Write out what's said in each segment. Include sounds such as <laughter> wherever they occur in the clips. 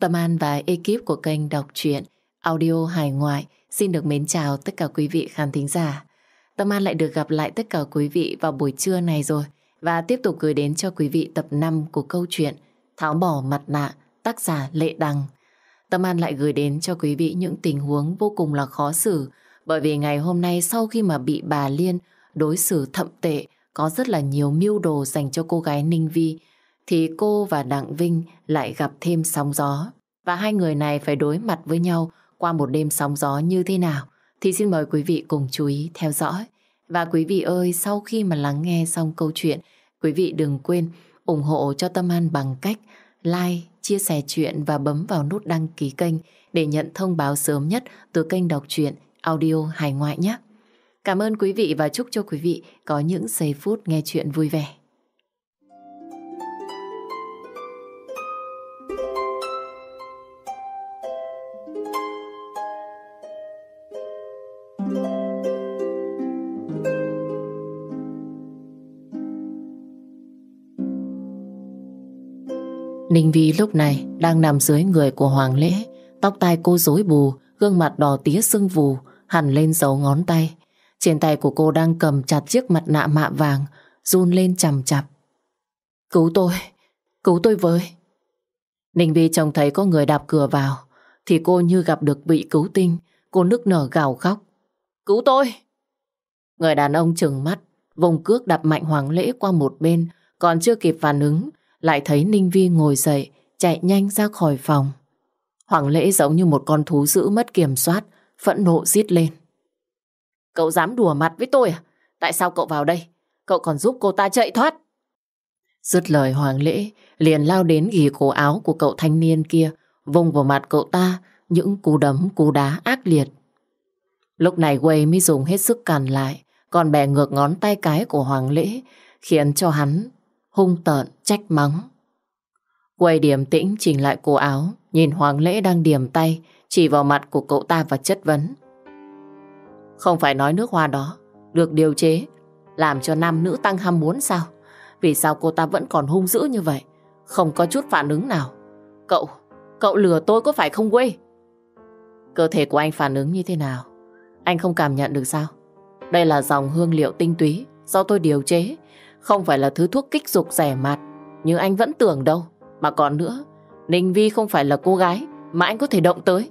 Tâm An và ekip của kênh đọc truyện audio hài ngoại xin được mến chào tất cả quý vị khán thính giả. Tâm An lại được gặp lại tất cả quý vị vào buổi trưa này rồi và tiếp tục gửi đến cho quý vị tập 5 của câu chuyện Tháo bỏ mặt nạ, tác giả Lệ Đằng. Tâm An lại gửi đến cho quý vị những tình huống vô cùng là khó xử bởi vì ngày hôm nay sau khi mà bị bà Liên đối xử thậm tệ, có rất là nhiều mưu đồ dành cho cô gái Ninh Vi thì cô và Đặng Vinh lại gặp thêm sóng gió. Và hai người này phải đối mặt với nhau qua một đêm sóng gió như thế nào thì xin mời quý vị cùng chú ý theo dõi. Và quý vị ơi, sau khi mà lắng nghe xong câu chuyện, quý vị đừng quên ủng hộ cho Tâm An bằng cách like, chia sẻ chuyện và bấm vào nút đăng ký kênh để nhận thông báo sớm nhất từ kênh đọc truyện audio hài ngoại nhé. Cảm ơn quý vị và chúc cho quý vị có những giây phút nghe chuyện vui vẻ. Ninh Vi lúc này đang nằm dưới người của Hoàng Lễ, tóc tai cô rối bù, gương mặt đỏ tía sưng vù, hẳn lên dấu ngón tay. Trên tay của cô đang cầm chặt chiếc mặt nạ mạ vàng, run lên chầm chập. Cứu tôi, cứu tôi với. Ninh Vi trông thấy có người đạp cửa vào, thì cô như gặp được bị cứu tinh, cô nức nở gào khóc. Cứu tôi! Người đàn ông trừng mắt, vùng cước đập mạnh Hoàng Lễ qua một bên, còn chưa kịp phản ứng lại thấy Ninh Vi ngồi dậy, chạy nhanh ra khỏi phòng. Hoàng Lễ giống như một con thú dữ mất kiểm soát, phẫn nộ rít lên. Cậu dám đùa mặt với tôi à? Tại sao cậu vào đây? Cậu còn giúp cô ta chạy thoát. Dứt lời Hoàng Lễ, liền lao đến ghì cổ áo của cậu thanh niên kia, vùng vào mặt cậu ta những cú đấm cú đá ác liệt. Lúc này Quay mới dùng hết sức cản lại, còn bè ngược ngón tay cái của Hoàng Lễ, khiến cho hắn hung tợn, trách mắng. Quay điểm tĩnh chỉnh lại cổ áo, nhìn Hoàng Lễ đang điểm tay, chỉ vào mặt của cậu ta và chất vấn. Không phải nói nước hoa đó, được điều chế, làm cho nam nữ tăng ham muốn sao? Vì sao cô ta vẫn còn hung dữ như vậy? Không có chút phản ứng nào. Cậu, cậu lừa tôi có phải không quê? Cơ thể của anh phản ứng như thế nào? Anh không cảm nhận được sao? Đây là dòng hương liệu tinh túy do tôi điều chế không phải là thứ thuốc kích dục rẻ mạt như anh vẫn tưởng đâu. Mà còn nữa, Ninh Vi không phải là cô gái mà anh có thể động tới.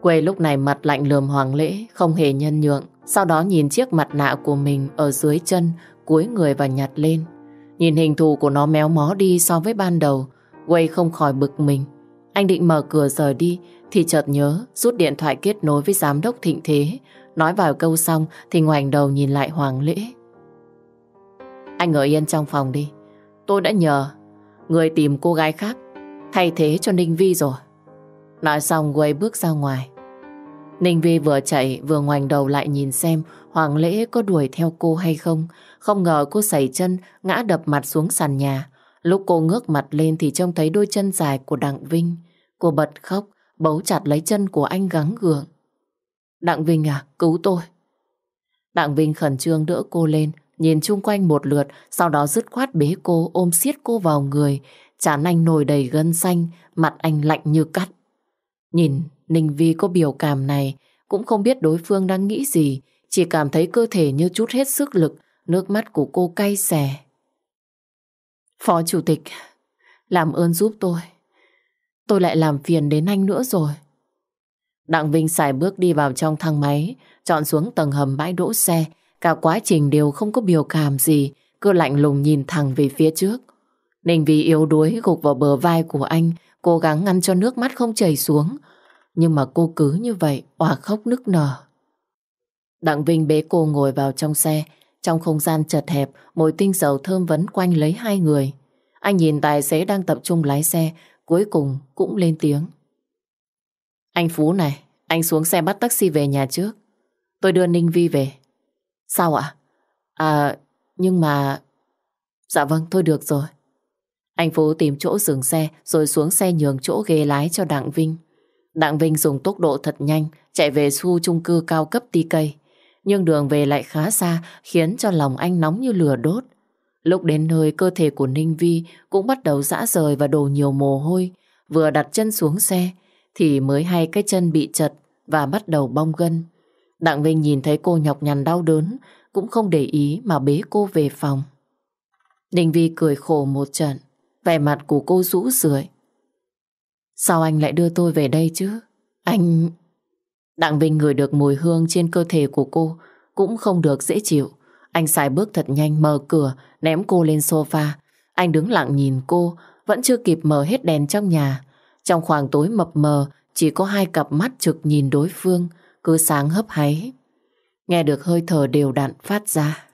Quê lúc này mặt lạnh lườm Hoàng Lễ, không hề nhân nhượng. Sau đó nhìn chiếc mặt nạ của mình ở dưới chân, cúi người và nhặt lên. Nhìn hình thù của nó méo mó đi so với ban đầu, Quay không khỏi bực mình. Anh định mở cửa rời đi, thì chợt nhớ rút điện thoại kết nối với giám đốc thịnh thế, Nói vào câu xong thì ngoảnh đầu nhìn lại Hoàng Lễ. Anh ở yên trong phòng đi. Tôi đã nhờ người tìm cô gái khác thay thế cho Ninh Vi rồi. Nói xong quay bước ra ngoài. Ninh Vi vừa chạy vừa ngoảnh đầu lại nhìn xem Hoàng Lễ có đuổi theo cô hay không. Không ngờ cô sẩy chân ngã đập mặt xuống sàn nhà. Lúc cô ngước mặt lên thì trông thấy đôi chân dài của Đặng Vinh. Cô bật khóc, bấu chặt lấy chân của anh gắng gượng. Đặng Vinh à, cứu tôi. Đặng Vinh khẩn trương đỡ cô lên, nhìn chung quanh một lượt, sau đó dứt khoát bế cô, ôm siết cô vào người. Chán anh nổi đầy gân xanh, mặt anh lạnh như cắt. Nhìn Ninh Vi có biểu cảm này, cũng không biết đối phương đang nghĩ gì, chỉ cảm thấy cơ thể như chút hết sức lực, nước mắt của cô cay xè. Phó Chủ tịch, làm ơn giúp tôi. Tôi lại làm phiền đến anh nữa rồi. Đặng Vinh xài bước đi vào trong thang máy, chọn xuống tầng hầm bãi đỗ xe. Cả quá trình đều không có biểu cảm gì, cứ lạnh lùng nhìn thẳng về phía trước. Ninh Vy yếu đuối gục vào bờ vai của anh, cố gắng ngăn cho nước mắt không chảy xuống. Nhưng mà cô cứ như vậy, òa khóc nức nở. Đặng Vinh bế cô ngồi vào trong xe, trong không gian chật hẹp, mùi tinh dầu thơm vấn quanh lấy hai người. Anh nhìn tài xế đang tập trung lái xe, cuối cùng cũng lên tiếng. Anh Phú này, anh xuống xe bắt taxi về nhà trước. Tôi đưa Ninh Vi về. Sao ạ? À, nhưng mà... Dạ vâng, thôi được rồi. Anh Phú tìm chỗ dừng xe rồi xuống xe nhường chỗ ghế lái cho Đặng Vinh. Đặng Vinh dùng tốc độ thật nhanh chạy về khu chung cư cao cấp TK. Nhưng đường về lại khá xa khiến cho lòng anh nóng như lửa đốt. Lúc đến nơi cơ thể của Ninh Vi cũng bắt đầu rã rời và đổ nhiều mồ hôi. Vừa đặt chân xuống xe thì mới hay cái chân bị chật và bắt đầu bong gân. Đặng Vinh nhìn thấy cô nhọc nhằn đau đớn cũng không để ý mà bế cô về phòng. Ninh Vi cười khổ một trận, vẻ mặt của cô rũ rượi. Sao anh lại đưa tôi về đây chứ? Anh... Đặng Vinh ngửi được mùi hương trên cơ thể của cô cũng không được dễ chịu. Anh xài bước thật nhanh mở cửa, ném cô lên sofa. Anh đứng lặng nhìn cô, vẫn chưa kịp mở hết đèn trong nhà. Trong khoảng tối mập mờ, chỉ có hai cặp mắt trực nhìn đối phương, cứ sáng hấp háy. Nghe được hơi thở đều đặn phát ra.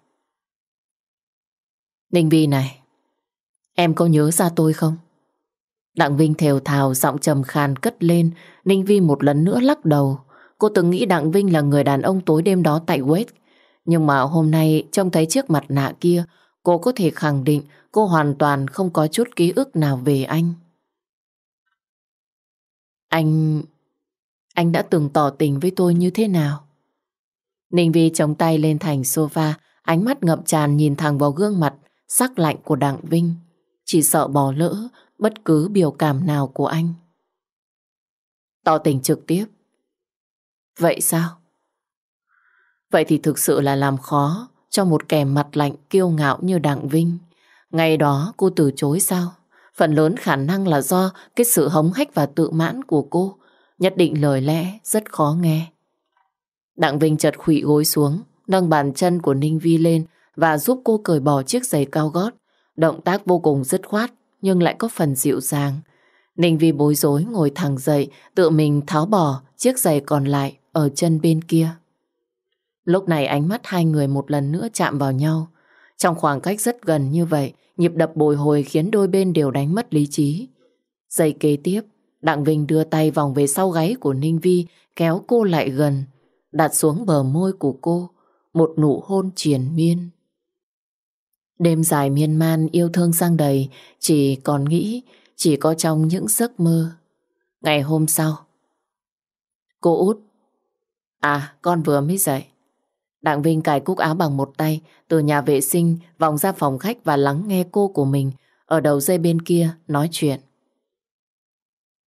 Ninh Vi này, em có nhớ ra tôi không? Đặng Vinh thều thào giọng trầm khàn cất lên, Ninh Vi một lần nữa lắc đầu. Cô từng nghĩ Đặng Vinh là người đàn ông tối đêm đó tại West. Nhưng mà hôm nay trông thấy chiếc mặt nạ kia, cô có thể khẳng định cô hoàn toàn không có chút ký ức nào về anh. Anh... Anh đã từng tỏ tình với tôi như thế nào? Ninh Vi chống tay lên thành sofa, ánh mắt ngập tràn nhìn thẳng vào gương mặt sắc lạnh của Đặng Vinh. Chỉ sợ bỏ lỡ bất cứ biểu cảm nào của anh. Tỏ tình trực tiếp. Vậy sao? Vậy thì thực sự là làm khó cho một kẻ mặt lạnh kiêu ngạo như Đặng Vinh. Ngày đó cô từ chối sao? Phần lớn khả năng là do cái sự hống hách và tự mãn của cô. Nhất định lời lẽ rất khó nghe. Đặng Vinh chợt khụy gối xuống, nâng bàn chân của Ninh Vi lên và giúp cô cởi bỏ chiếc giày cao gót. Động tác vô cùng dứt khoát nhưng lại có phần dịu dàng. Ninh Vi bối rối ngồi thẳng dậy, tự mình tháo bỏ chiếc giày còn lại ở chân bên kia. Lúc này ánh mắt hai người một lần nữa chạm vào nhau. Trong khoảng cách rất gần như vậy, nhịp đập bồi hồi khiến đôi bên đều đánh mất lý trí. Giây kế tiếp, Đặng Vinh đưa tay vòng về sau gáy của Ninh Vi, kéo cô lại gần, đặt xuống bờ môi của cô, một nụ hôn triền miên. Đêm dài miên man yêu thương sang đầy, chỉ còn nghĩ, chỉ có trong những giấc mơ. Ngày hôm sau, cô út, à con vừa mới dậy. Đặng Vinh cài cúc áo bằng một tay, từ nhà vệ sinh vòng ra phòng khách và lắng nghe cô của mình ở đầu dây bên kia nói chuyện.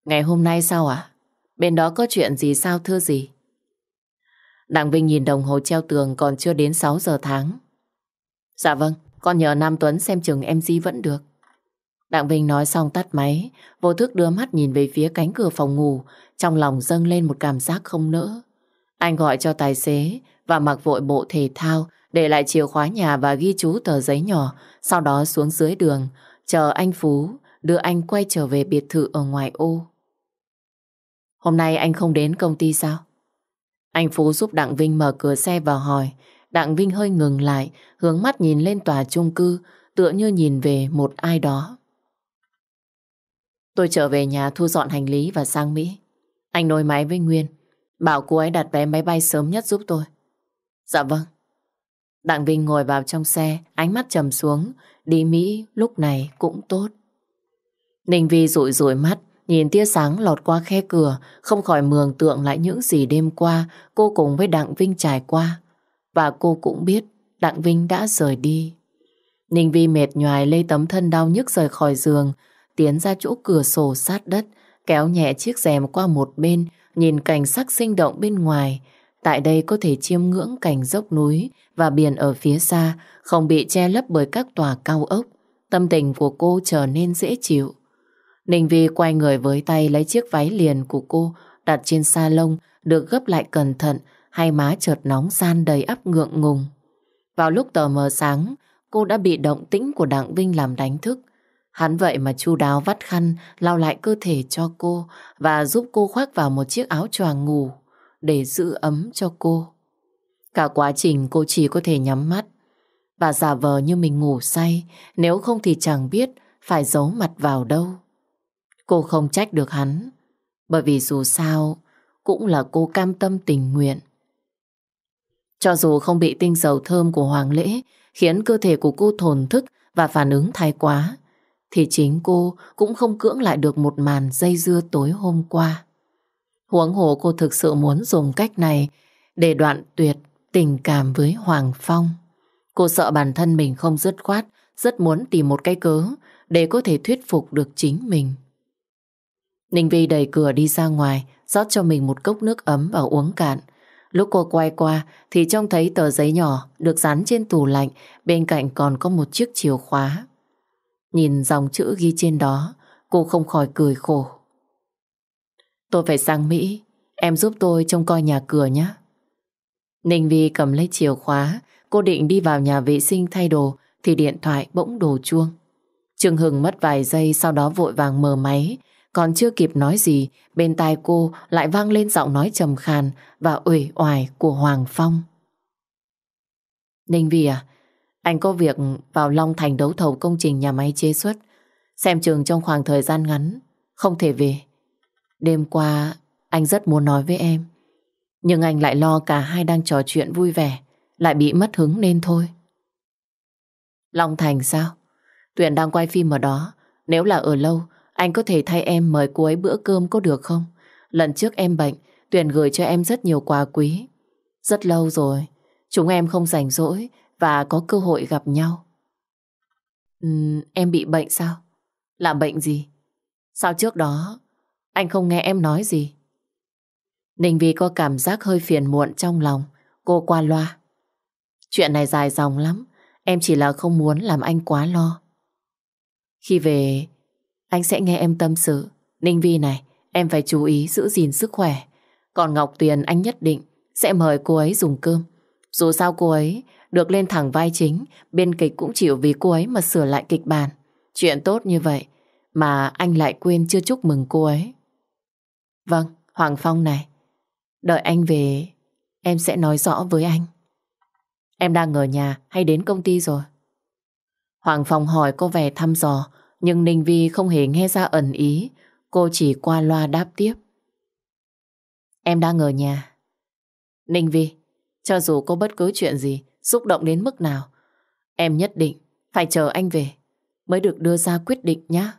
Ngày hôm nay sao ạ? Bên đó có chuyện gì sao thưa gì? Đặng Vinh nhìn đồng hồ treo tường còn chưa đến 6 giờ tháng. Dạ vâng, con nhờ Nam Tuấn xem chừng em Di vẫn được. Đặng Vinh nói xong tắt máy, vô thức đưa mắt nhìn về phía cánh cửa phòng ngủ, trong lòng dâng lên một cảm giác không nỡ. Anh gọi cho tài xế và mặc vội bộ thể thao, để lại chìa khóa nhà và ghi chú tờ giấy nhỏ, sau đó xuống dưới đường, chờ anh Phú đưa anh quay trở về biệt thự ở ngoài ô. Hôm nay anh không đến công ty sao? Anh Phú giúp Đặng Vinh mở cửa xe và hỏi. Đặng Vinh hơi ngừng lại, hướng mắt nhìn lên tòa chung cư, tựa như nhìn về một ai đó. Tôi trở về nhà thu dọn hành lý và sang Mỹ. Anh nối máy với Nguyên, bảo cô ấy đặt vé máy bay sớm nhất giúp tôi. Dạ vâng. Đặng Vinh ngồi vào trong xe, ánh mắt trầm xuống, đi Mỹ lúc này cũng tốt. Ninh Vi rụi rụi mắt, nhìn tia sáng lọt qua khe cửa, không khỏi mường tượng lại những gì đêm qua cô cùng với Đặng Vinh trải qua. Và cô cũng biết Đặng Vinh đã rời đi. Ninh Vi mệt nhoài lê tấm thân đau nhức rời khỏi giường, tiến ra chỗ cửa sổ sát đất, kéo nhẹ chiếc rèm qua một bên, nhìn cảnh sắc sinh động bên ngoài. Tại đây có thể chiêm ngưỡng cảnh dốc núi và biển ở phía xa, không bị che lấp bởi các tòa cao ốc. Tâm tình của cô trở nên dễ chịu. Ninh Vi quay người với tay lấy chiếc váy liền của cô đặt trên sa lông được gấp lại cẩn thận hai má chợt nóng san đầy áp ngượng ngùng. Vào lúc tờ mờ sáng cô đã bị động tĩnh của Đặng Vinh làm đánh thức. Hắn vậy mà chu đáo vắt khăn lau lại cơ thể cho cô và giúp cô khoác vào một chiếc áo choàng ngủ để giữ ấm cho cô. Cả quá trình cô chỉ có thể nhắm mắt và giả vờ như mình ngủ say nếu không thì chẳng biết phải giấu mặt vào đâu. Cô không trách được hắn, bởi vì dù sao cũng là cô cam tâm tình nguyện. Cho dù không bị tinh dầu thơm của Hoàng Lễ khiến cơ thể của cô thồn thức và phản ứng thái quá, thì chính cô cũng không cưỡng lại được một màn dây dưa tối hôm qua. Huống hồ cô thực sự muốn dùng cách này để đoạn tuyệt tình cảm với Hoàng Phong. Cô sợ bản thân mình không dứt khoát rất muốn tìm một cái cớ để có thể thuyết phục được chính mình. Ninh Vi đẩy cửa đi ra ngoài, rót cho mình một cốc nước ấm và uống cạn. Lúc cô quay qua thì trông thấy tờ giấy nhỏ được dán trên tủ lạnh, bên cạnh còn có một chiếc chìa khóa. Nhìn dòng chữ ghi trên đó, cô không khỏi cười khổ. Tôi phải sang Mỹ, em giúp tôi trông coi nhà cửa nhé. Ninh Vi cầm lấy chìa khóa, cô định đi vào nhà vệ sinh thay đồ thì điện thoại bỗng đổ chuông. Trương Hưng mất vài giây sau đó vội vàng mở máy, còn chưa kịp nói gì, bên tai cô lại vang lên giọng nói trầm khàn và uể oải của Hoàng Phong. Ninh Vi à, anh có việc vào Long Thành đấu thầu công trình nhà máy chế xuất. Xem trường trong khoảng thời gian ngắn, không thể về. Đêm qua, anh rất muốn nói với em. Nhưng anh lại lo cả hai đang trò chuyện vui vẻ, lại bị mất hứng nên thôi. Long Thành sao? Tuyền đang quay phim ở đó. Nếu là ở lâu, anh có thể thay em mời cô ấy bữa cơm có được không? Lần trước em bệnh, Tuyền gửi cho em rất nhiều quà quý. Rất lâu rồi, chúng em không rảnh rỗi và có cơ hội gặp nhau. Uhm, em bị bệnh sao? Là bệnh gì? Sao trước đó anh không nghe em nói gì? Ninh Vi có cảm giác hơi phiền muộn trong lòng. Cô qua loa. Chuyện này dài dòng lắm. Em chỉ là không muốn làm anh quá lo. Khi về, anh sẽ nghe em tâm sự. Ninh Vi này, em phải chú ý giữ gìn sức khỏe. Còn Ngọc Tuyền anh nhất định sẽ mời cô ấy dùng cơm. Dù sao cô ấy được lên thẳng vai chính, biên kịch cũng chịu vì cô ấy mà sửa lại kịch bản. Chuyện tốt như vậy mà anh lại quên chưa chúc mừng cô ấy. Vâng, Hoàng Phong này. Đợi anh về, em sẽ nói rõ với anh. Em đang ở nhà hay đến công ty rồi? Hoàng Phong hỏi có vẻ thăm dò, nhưng Ninh Vi không hề nghe ra ẩn ý. Cô chỉ qua loa đáp tiếp. Em đang ở nhà. Ninh Vi, cho dù có bất cứ chuyện gì, xúc động đến mức nào, em nhất định phải chờ anh về mới được đưa ra quyết định nhé.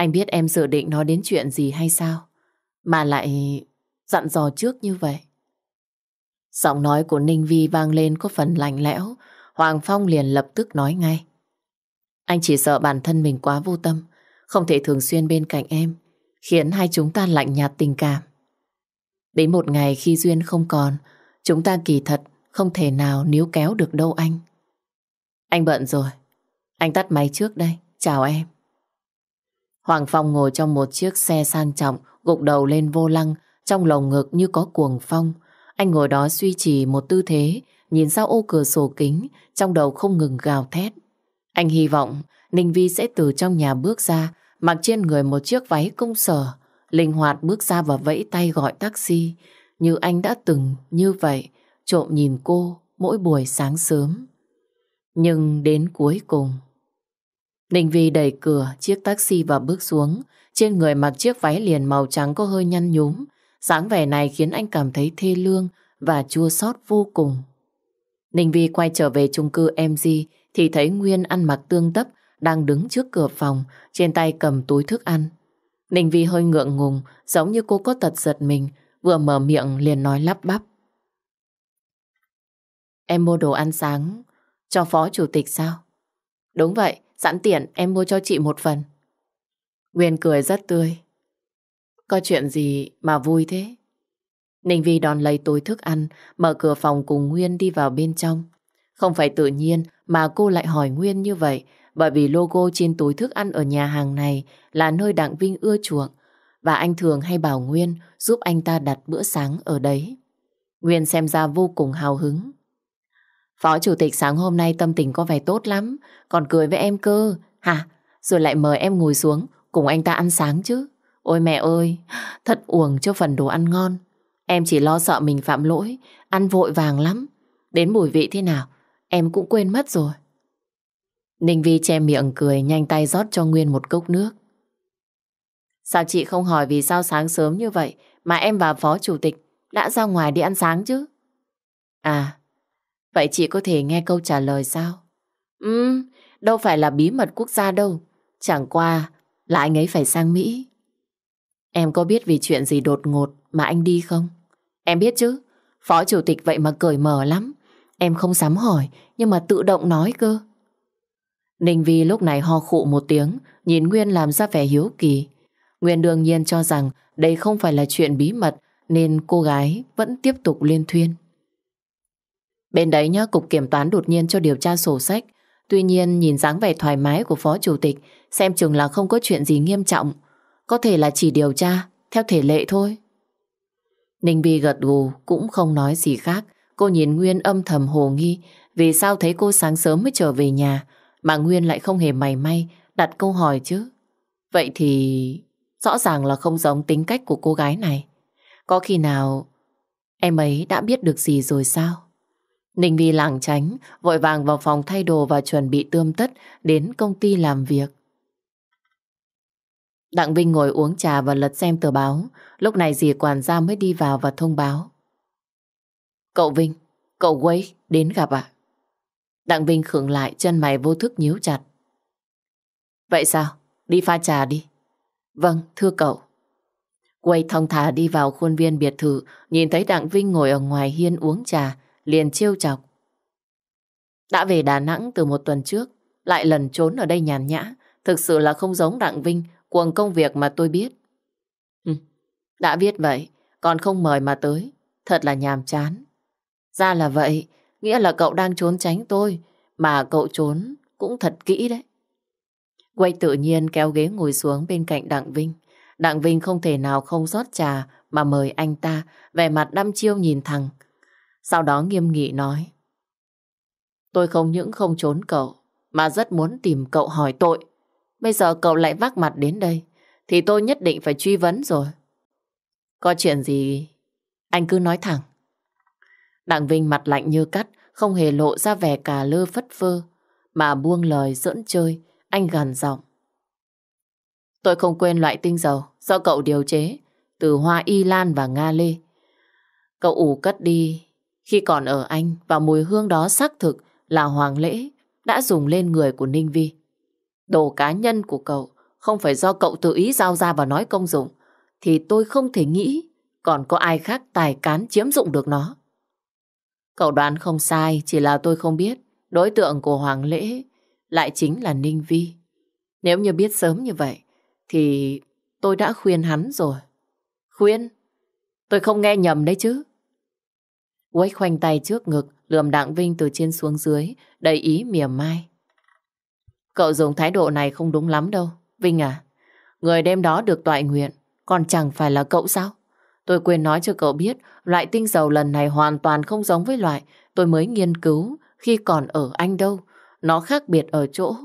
Anh biết em dự định nói đến chuyện gì hay sao? Mà lại dặn dò trước như vậy. Giọng nói của Ninh Vi vang lên có phần lạnh lẽo. Hoàng Phong liền lập tức nói ngay. Anh chỉ sợ bản thân mình quá vô tâm, không thể thường xuyên bên cạnh em, khiến hai chúng ta lạnh nhạt tình cảm. Đến một ngày khi duyên không còn, chúng ta kỳ thật không thể nào níu kéo được đâu anh. Anh bận rồi, anh tắt máy trước đây, chào em. Hoàng Phong ngồi trong một chiếc xe sang trọng, gục đầu lên vô lăng, trong lồng ngực như có cuồng phong. Anh ngồi đó suy trì một tư thế, nhìn ra ô cửa sổ kính, trong đầu không ngừng gào thét. Anh hy vọng Ninh Vi sẽ từ trong nhà bước ra, mặc trên người một chiếc váy công sở, linh hoạt bước ra và vẫy tay gọi taxi, như anh đã từng như vậy, trộm nhìn cô mỗi buổi sáng sớm. Nhưng đến cuối cùng... Ninh Vi đẩy cửa chiếc taxi và bước xuống, trên người mặc chiếc váy liền màu trắng có hơi nhăn nhúm, dáng vẻ này khiến anh cảm thấy thê lương và chua xót vô cùng. Ninh Vi quay trở về chung cư MG thì thấy Nguyên ăn mặc tương tấp đang đứng trước cửa phòng, trên tay cầm túi thức ăn. Ninh Vi hơi ngượng ngùng, giống như cô có tật giật mình, vừa mở miệng liền nói lắp bắp. Em mua đồ ăn sáng cho phó chủ tịch sao? Đúng vậy, sẵn tiện em mua cho chị một phần. Nguyên cười rất tươi. Có chuyện gì mà vui thế? Ninh Vi đòn lấy túi thức ăn, mở cửa phòng cùng Nguyên đi vào bên trong. Không phải tự nhiên mà cô lại hỏi Nguyên như vậy, bởi vì logo trên túi thức ăn ở nhà hàng này là nơi Đặng Vinh ưa chuộng, và anh thường hay bảo Nguyên giúp anh ta đặt bữa sáng ở đấy. Nguyên xem ra vô cùng hào hứng. Phó chủ tịch sáng hôm nay tâm tình có vẻ tốt lắm, còn cười với em cơ, hả? Rồi lại mời em ngồi xuống, cùng anh ta ăn sáng chứ. Ôi mẹ ơi, thật uổng cho phần đồ ăn ngon. Em chỉ lo sợ mình phạm lỗi, ăn vội vàng lắm. Đến mùi vị thế nào, em cũng quên mất rồi. Ninh Vi che miệng cười, nhanh tay rót cho Nguyên một cốc nước. Sao chị không hỏi vì sao sáng sớm như vậy mà em và phó chủ tịch đã ra ngoài đi ăn sáng chứ? À, vậy chị có thể nghe câu trả lời sao? Ừ, đâu phải là bí mật quốc gia đâu. Chẳng qua là anh ấy phải sang Mỹ. Em có biết vì chuyện gì đột ngột mà anh đi không? Em biết chứ, phó chủ tịch vậy mà cởi mở lắm. Em không dám hỏi, nhưng mà tự động nói cơ. Ninh Vi lúc này ho khụ một tiếng, nhìn Nguyên làm ra vẻ hiếu kỳ. Nguyên đương nhiên cho rằng đây không phải là chuyện bí mật, nên cô gái vẫn tiếp tục liên thuyên. Bên đấy nhá, Cục Kiểm toán đột nhiên cho điều tra sổ sách. Tuy nhiên nhìn dáng vẻ thoải mái của Phó Chủ tịch, xem chừng là không có chuyện gì nghiêm trọng. Có thể là chỉ điều tra, theo thể lệ thôi. Ninh Bi gật gù, cũng không nói gì khác. Cô nhìn Nguyên âm thầm hồ nghi, vì sao thấy cô sáng sớm mới trở về nhà, mà Nguyên lại không hề mày may đặt câu hỏi chứ. Vậy thì rõ ràng là không giống tính cách của cô gái này. Có khi nào em ấy đã biết được gì rồi sao? Ninh Vi lảng tránh, vội vàng vào phòng thay đồ và chuẩn bị tươm tất đến công ty làm việc. Đặng Vinh ngồi uống trà và lật xem tờ báo. Lúc này dì quản gia mới đi vào và thông báo. Cậu Vinh, cậu Quay đến gặp ạ. Đặng Vinh khựng lại chân mày vô thức nhíu chặt. Vậy sao? Đi pha trà đi. Vâng, thưa cậu. Quay thong thả đi vào khuôn viên biệt thự, nhìn thấy Đặng Vinh ngồi ở ngoài hiên uống trà, liền trêu chọc. Đã về Đà Nẵng từ một tuần trước, lại lần trốn ở đây nhàn nhã, thực sự là không giống Đặng Vinh, cuồng công việc mà tôi biết. Ừ, đã biết vậy, còn không mời mà tới, thật là nhàm chán. Ra là vậy, nghĩa là cậu đang trốn tránh tôi, mà cậu trốn cũng thật kỹ đấy. Quay tự nhiên kéo ghế ngồi xuống bên cạnh Đặng Vinh. Đặng Vinh không thể nào không rót trà mà mời anh ta, vẻ mặt đăm chiêu nhìn thẳng. Sau đó nghiêm nghị nói. Tôi không những không trốn cậu, mà rất muốn tìm cậu hỏi tội. Bây giờ cậu lại vác mặt đến đây, thì tôi nhất định phải truy vấn rồi. Có chuyện gì, anh cứ nói thẳng. Đặng Vinh mặt lạnh như cắt, không hề lộ ra vẻ cà lơ phất phơ, mà buông lời dẫn chơi, anh gằn giọng. Tôi không quên loại tinh dầu do cậu điều chế từ hoa y lan và nga lê. Cậu ủ cất đi khi còn ở Anh và mùi hương đó xác thực là Hoàng Lễ đã dùng lên người của Ninh Vi. Đồ cá nhân của cậu không phải do cậu tự ý giao ra và nói công dụng thì tôi không thể nghĩ còn có ai khác tài cán chiếm dụng được nó. Cậu đoán không sai, chỉ là tôi không biết đối tượng của Hoàng Lễ lại chính là Ninh Vi. Nếu như biết sớm như vậy, thì tôi đã khuyên hắn rồi. Khuyên? Tôi không nghe nhầm đấy chứ. Quách khoanh tay trước ngực, lườm Đặng Vinh từ trên xuống dưới, đầy ý mỉa mai. Cậu dùng thái độ này không đúng lắm đâu. Vinh à, người đêm đó được tọa nguyện, còn chẳng phải là cậu sao? Tôi quên nói cho cậu biết, loại tinh dầu lần này hoàn toàn không giống với loại tôi mới nghiên cứu khi còn ở Anh đâu. Nó khác biệt ở chỗ,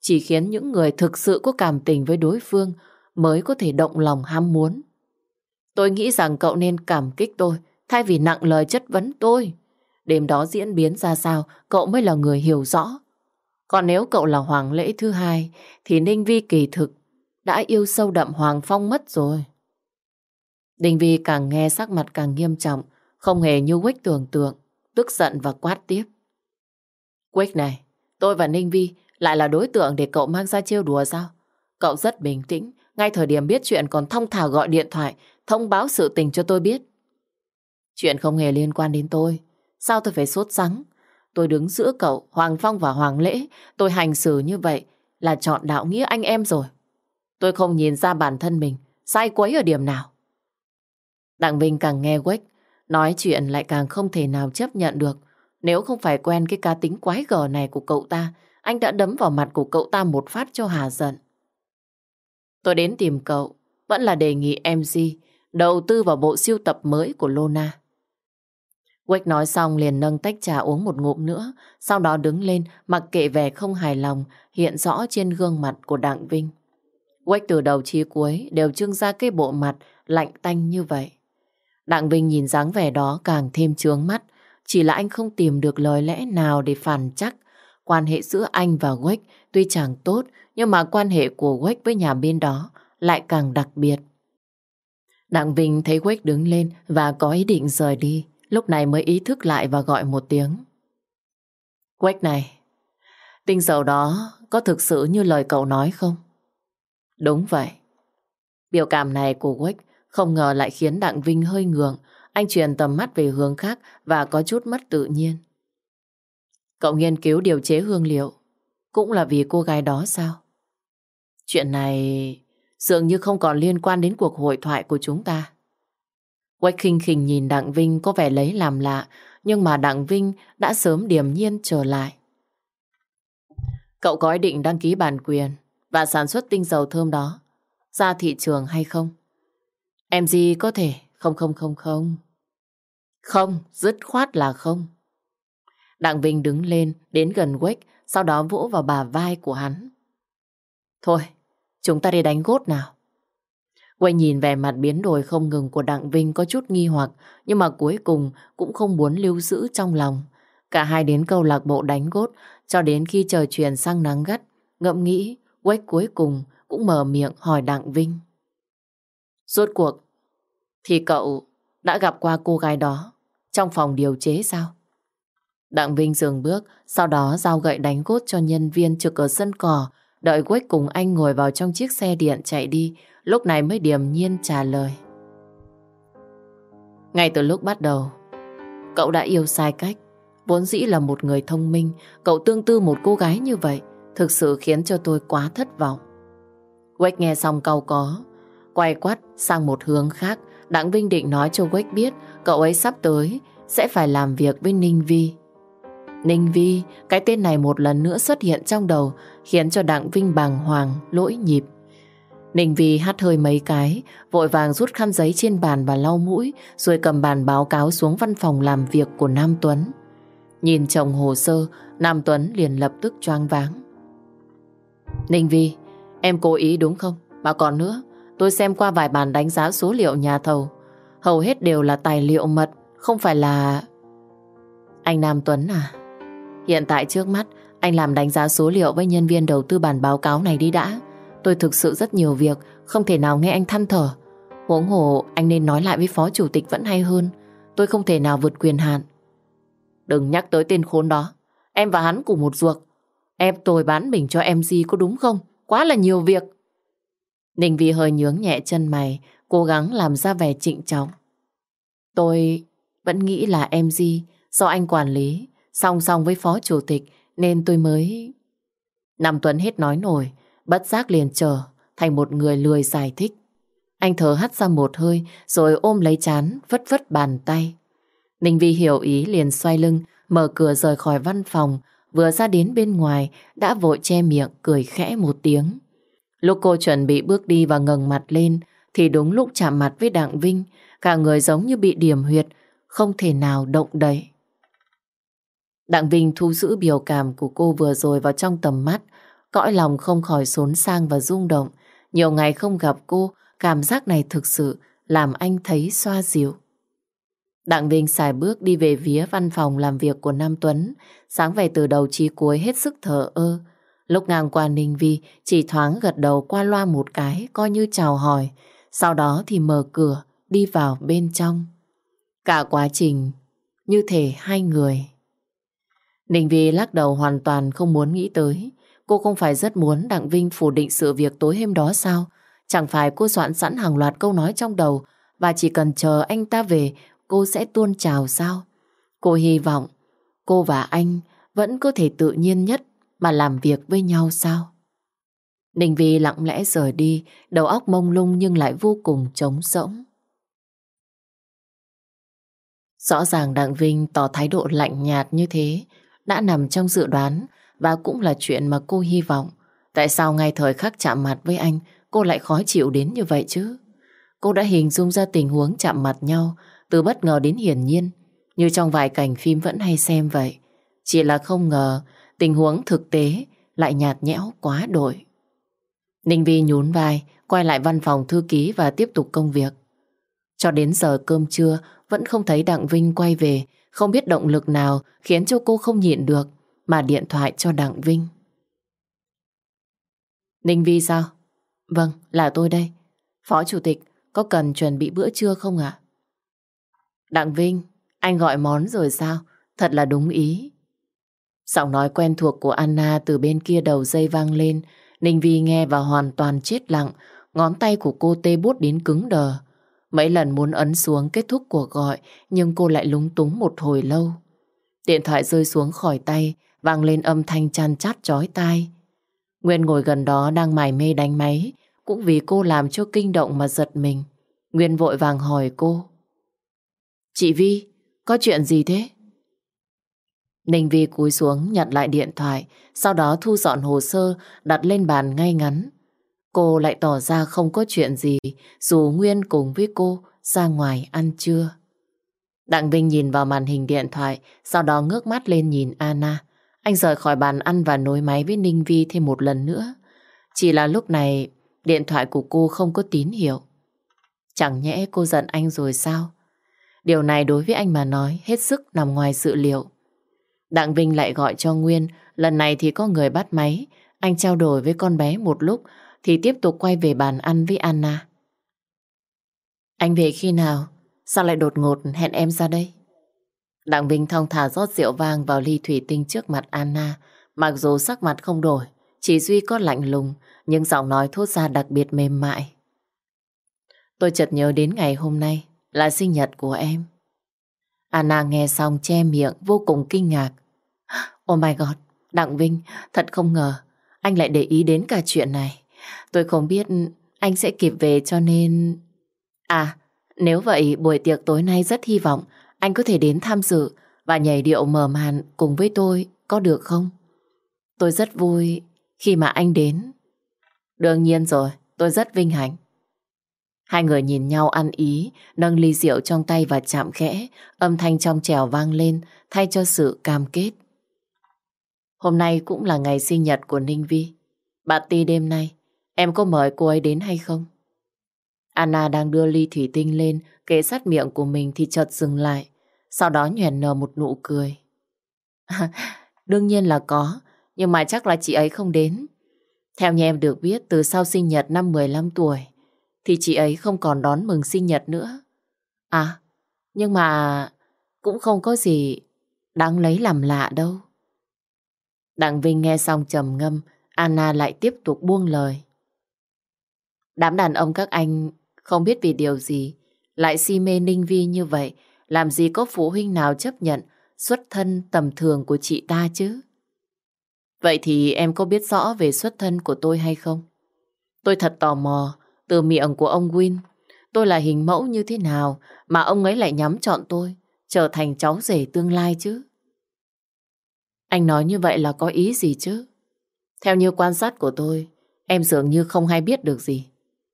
chỉ khiến những người thực sự có cảm tình với đối phương mới có thể động lòng ham muốn. Tôi nghĩ rằng cậu nên cảm kích tôi, thay vì nặng lời chất vấn tôi. Đêm đó diễn biến ra sao, cậu mới là người hiểu rõ. Còn nếu cậu là Hoàng lễ thứ hai, thì Ninh Vi kỳ thực đã yêu sâu đậm Hoàng Phong mất rồi. Ninh Vi càng nghe sắc mặt càng nghiêm trọng, không hề như Quách tưởng tượng, tức giận và quát tiếp. Quách này, tôi và Ninh Vi lại là đối tượng để cậu mang ra trêu đùa sao? Cậu rất bình tĩnh, ngay thời điểm biết chuyện còn thông thả gọi điện thoại, thông báo sự tình cho tôi biết. Chuyện không hề liên quan đến tôi, sao tôi phải sốt sắng? Tôi đứng giữa cậu, Hoàng Phong và Hoàng Lễ, tôi hành xử như vậy là chọn đạo nghĩa anh em rồi. Tôi không nhìn ra bản thân mình, sai quấy ở điểm nào. Đặng Vinh càng nghe quách, nói chuyện lại càng không thể nào chấp nhận được. Nếu không phải quen cái cá tính quái gở này của cậu ta, anh đã đấm vào mặt của cậu ta một phát cho hà giận. Tôi đến tìm cậu, vẫn là đề nghị MC đầu tư vào bộ siêu tập mới của Lona. Quách nói xong liền nâng tách trà uống một ngụm nữa, sau đó đứng lên mặc kệ vẻ không hài lòng hiện rõ trên gương mặt của Đặng Vinh. Quách từ đầu chí cuối đều trưng ra cái bộ mặt lạnh tanh như vậy. Đặng Vinh nhìn dáng vẻ đó càng thêm trướng mắt, chỉ là anh không tìm được lời lẽ nào để phản chắc. Quan hệ giữa anh và Quách tuy chẳng tốt, nhưng mà quan hệ của Quách với nhà bên đó lại càng đặc biệt. Đặng Vinh thấy Quách đứng lên và có ý định rời đi, lúc này mới ý thức lại và gọi một tiếng. Quách này, tinh dầu đó có thực sự như lời cậu nói không? Đúng vậy. Biểu cảm này của Quách không ngờ lại khiến Đặng Vinh hơi ngượng. Anh chuyển tầm mắt về hướng khác và có chút mất tự nhiên. Cậu nghiên cứu điều chế hương liệu cũng là vì cô gái đó sao? Chuyện này dường như không còn liên quan đến cuộc hội thoại của chúng ta. Quách khinh khinh nhìn Đặng Vinh có vẻ lấy làm lạ, nhưng mà Đặng Vinh đã sớm điềm nhiên trở lại. Cậu có ý định đăng ký bản quyền và sản xuất tinh dầu thơm đó ra thị trường hay không? Em gì có thể không không không không. Không, dứt khoát là không. Đặng Vinh đứng lên đến gần Quách sau đó vỗ vào bà vai của hắn. Thôi, chúng ta đi đánh gốt nào. Quay nhìn vẻ mặt biến đổi không ngừng của Đặng Vinh có chút nghi hoặc, nhưng mà cuối cùng cũng không muốn lưu giữ trong lòng. Cả hai đến câu lạc bộ đánh gốt, cho đến khi trời chuyển sang nắng gắt, ngẫm nghĩ, Quách cuối cùng cũng mở miệng hỏi Đặng Vinh. Rốt cuộc, thì cậu đã gặp qua cô gái đó trong phòng điều chế sao? Đặng Vinh dừng bước, sau đó giao gậy đánh gốt cho nhân viên trực ở sân cỏ, đợi Quách cùng anh ngồi vào trong chiếc xe điện chạy đi, lúc này mới điềm nhiên trả lời. Ngay từ lúc bắt đầu, cậu đã yêu sai cách. Vốn dĩ là một người thông minh, cậu tương tư một cô gái như vậy, thực sự khiến cho tôi quá thất vọng. Quách nghe xong câu có, quay quát sang một hướng khác, Đặng Vinh định nói cho Quách biết cậu ấy sắp tới sẽ phải làm việc với Ninh Vi. Ninh Vi, cái tên này một lần nữa xuất hiện trong đầu khiến cho Đặng Vinh bàng hoàng, lỗi nhịp. Ninh Vi hắt hơi mấy cái, vội vàng rút khăn giấy trên bàn và lau mũi, rồi cầm bàn báo cáo xuống văn phòng làm việc của Nam Tuấn. Nhìn chồng hồ sơ, Nam Tuấn liền lập tức choáng váng. Ninh Vi, em cố ý đúng không? Mà còn nữa, tôi xem qua vài bản đánh giá số liệu nhà thầu. Hầu hết đều là tài liệu mật, không phải là... Anh Nam Tuấn à? Hiện tại trước mắt, anh làm đánh giá số liệu với nhân viên đầu tư bản báo cáo này đi đã. Tôi thực sự rất nhiều việc, không thể nào nghe anh than thở. Huống hồ, anh nên nói lại với phó chủ tịch vẫn hay hơn. Tôi không thể nào vượt quyền hạn. Đừng nhắc tới tên khốn đó. Em và hắn cùng một ruột. Em tôi bán mình cho em gì có đúng không? Quá là nhiều việc. Ninh Vi hơi nhướng nhẹ chân mày, cố gắng làm ra vẻ trịnh trọng. Tôi vẫn nghĩ là em gì do anh quản lý, song song với phó chủ tịch nên tôi mới... Nam Tuấn hết nói nổi, bất giác liền trở thành một người lười giải thích. Anh thở hắt ra một hơi rồi ôm lấy chán, vất vất bàn tay. Ninh Vi hiểu ý liền xoay lưng, mở cửa rời khỏi văn phòng, vừa ra đến bên ngoài đã vội che miệng cười khẽ một tiếng. Lúc cô chuẩn bị bước đi và ngẩng mặt lên thì đúng lúc chạm mặt với Đặng Vinh, cả người giống như bị điểm huyệt, không thể nào động đậy. Đặng Vinh thu giữ biểu cảm của cô vừa rồi vào trong tầm mắt, cõi lòng không khỏi xốn sang và rung động. Nhiều ngày không gặp cô, cảm giác này thực sự làm anh thấy xoa dịu. Đặng Vinh xài bước đi về phía văn phòng làm việc của Nam Tuấn, sáng về từ đầu chí cuối hết sức thở ơ. Lúc ngang qua Ninh Vi chỉ thoáng gật đầu qua loa một cái, coi như chào hỏi, sau đó thì mở cửa, đi vào bên trong. Cả quá trình như thể hai người. Ninh Vi lắc đầu hoàn toàn không muốn nghĩ tới. Cô không phải rất muốn Đặng Vinh phủ định sự việc tối hôm đó sao? Chẳng phải cô soạn sẵn hàng loạt câu nói trong đầu và chỉ cần chờ anh ta về cô sẽ tuôn trào sao? Cô hy vọng cô và anh vẫn có thể tự nhiên nhất mà làm việc với nhau sao? Ninh Vi lặng lẽ rời đi, đầu óc mông lung nhưng lại vô cùng trống rỗng. Rõ ràng Đặng Vinh tỏ thái độ lạnh nhạt như thế đã nằm trong dự đoán và cũng là chuyện mà cô hy vọng. Tại sao ngay thời khắc chạm mặt với anh cô lại khó chịu đến như vậy chứ? Cô đã hình dung ra tình huống chạm mặt nhau từ bất ngờ đến hiển nhiên như trong vài cảnh phim vẫn hay xem vậy. Chỉ là không ngờ tình huống thực tế lại nhạt nhẽo quá đổi. Ninh Vi nhún vai, quay lại văn phòng thư ký và tiếp tục công việc. Cho đến giờ cơm trưa, vẫn không thấy Đặng Vinh quay về, không biết động lực nào khiến cho cô không nhịn được, mà điện thoại cho Đặng Vinh. Ninh Vi sao? Vâng, là tôi đây. Phó Chủ tịch, có cần chuẩn bị bữa trưa không ạ? Đặng Vinh, anh gọi món rồi sao? Thật là đúng ý. Giọng nói quen thuộc của Anna từ bên kia đầu dây vang lên, Ninh Vi nghe và hoàn toàn chết lặng, ngón tay của cô tê bút đến cứng đờ. Mấy lần muốn ấn xuống kết thúc cuộc gọi, nhưng cô lại lúng túng một hồi lâu. Điện thoại rơi xuống khỏi tay, vang lên âm thanh chan chát chói tai. Nguyên ngồi gần đó đang mải mê đánh máy, cũng vì cô làm cho kinh động mà giật mình. Nguyên vội vàng hỏi cô. Chị Vi, có chuyện gì thế? Ninh Vi cúi xuống nhặt lại điện thoại, sau đó thu dọn hồ sơ đặt lên bàn ngay ngắn. Cô lại tỏ ra không có chuyện gì, dù Nguyên cùng với cô ra ngoài ăn trưa. Đặng Vinh nhìn vào màn hình điện thoại, sau đó ngước mắt lên nhìn Anna. Anh rời khỏi bàn ăn và nối máy với Ninh Vi thêm một lần nữa. Chỉ là lúc này, điện thoại của cô không có tín hiệu. Chẳng nhẽ cô giận anh rồi sao? Điều này đối với anh mà nói hết sức nằm ngoài dự liệu. Đặng Vinh lại gọi cho Nguyên, lần này thì có người bắt máy. Anh trao đổi với con bé một lúc thì tiếp tục quay về bàn ăn với Anna. Anh về khi nào? Sao lại đột ngột hẹn em ra đây? Đặng Vinh thong thả rót rượu vang vào ly thủy tinh trước mặt Anna. Mặc dù sắc mặt không đổi, chỉ Duy có lạnh lùng, nhưng giọng nói thốt ra đặc biệt mềm mại. Tôi chợt nhớ đến ngày hôm nay là sinh nhật của em. Anna nghe xong che miệng vô cùng kinh ngạc. Oh my god, Đặng Vinh, thật không ngờ anh lại để ý đến cả chuyện này. Tôi không biết anh sẽ kịp về cho nên... À, nếu vậy buổi tiệc tối nay rất hy vọng anh có thể đến tham dự và nhảy điệu mở màn cùng với tôi, có được không? Tôi rất vui khi mà anh đến. Đương nhiên rồi, tôi rất vinh hạnh. Hai người nhìn nhau ăn ý, nâng ly rượu trong tay và chạm khẽ, âm thanh trong trèo vang lên thay cho sự cam kết. Hôm nay cũng là ngày sinh nhật của Ninh Vi. Bà Ti đêm nay, em có mời cô ấy đến hay không? Anna đang đưa ly thủy tinh lên kề sát miệng của mình thì chợt dừng lại. Sau đó nhoèn nở một nụ cười. <laughs> đương nhiên là có, nhưng mà chắc là chị ấy không đến. Theo như em được biết, từ sau sinh nhật năm 15 tuổi, thì chị ấy không còn đón mừng sinh nhật nữa. À, nhưng mà cũng không có gì đáng lấy làm lạ đâu. Đặng Vinh nghe xong trầm ngâm, Anna lại tiếp tục buông lời. Đám đàn ông các anh không biết vì điều gì lại si mê Ninh Vi như vậy, làm gì có phụ huynh nào chấp nhận xuất thân tầm thường của chị ta chứ? Vậy thì em có biết rõ về xuất thân của tôi hay không? Tôi thật tò mò từ miệng của ông Win. Tôi là hình mẫu như thế nào mà ông ấy lại nhắm chọn tôi trở thành cháu rể tương lai chứ? Anh nói như vậy là có ý gì chứ? Theo như quan sát của tôi, em dường như không hay biết được gì.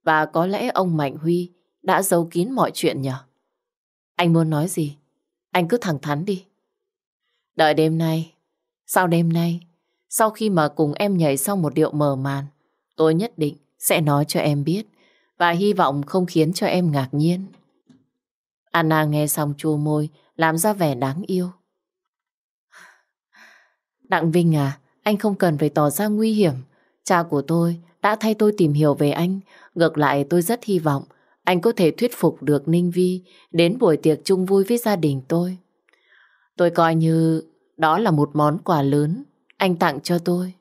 Và có lẽ ông Mạnh Huy đã giấu kín mọi chuyện nhỉ? Anh muốn nói gì? Anh cứ thẳng thắn đi. Đợi đêm nay, sau đêm nay, sau khi mà cùng em nhảy xong một điệu mờ màn, tôi nhất định sẽ nói cho em biết và hy vọng không khiến cho em ngạc nhiên. Anna nghe xong chua môi, làm ra vẻ đáng yêu. Đặng Vinh à, anh không cần phải tỏ ra nguy hiểm. Cha của tôi đã thay tôi tìm hiểu về anh. Ngược lại, tôi rất hy vọng anh có thể thuyết phục được Ninh Vi đến buổi tiệc chung vui với gia đình tôi. Tôi coi như đó là một món quà lớn anh tặng cho tôi.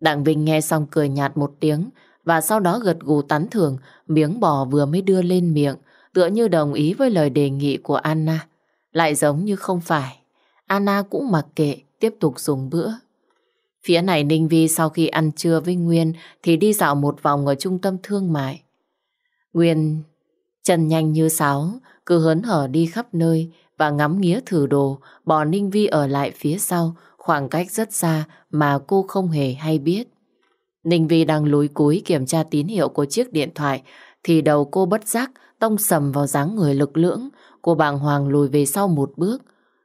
Đặng Vinh nghe xong cười nhạt một tiếng và sau đó gật gù tán thưởng, miếng bò vừa mới đưa lên miệng, tựa như đồng ý với lời đề nghị của Anna. Lại giống như không phải. Anna cũng mặc kệ, tiếp tục dùng bữa. Phía này Ninh Vi sau khi ăn trưa với Nguyên thì đi dạo một vòng ở trung tâm thương mại. Nguyên chân nhanh như sáo, cứ hớn hở đi khắp nơi và ngắm nghía thử đồ, bỏ Ninh Vi ở lại phía sau, khoảng cách rất xa mà cô không hề hay biết. Ninh Vi đang lúi cúi kiểm tra tín hiệu của chiếc điện thoại thì đầu cô bất giác tông sầm vào dáng người lực lưỡng. Cô bàng hoàng lùi về sau một bước.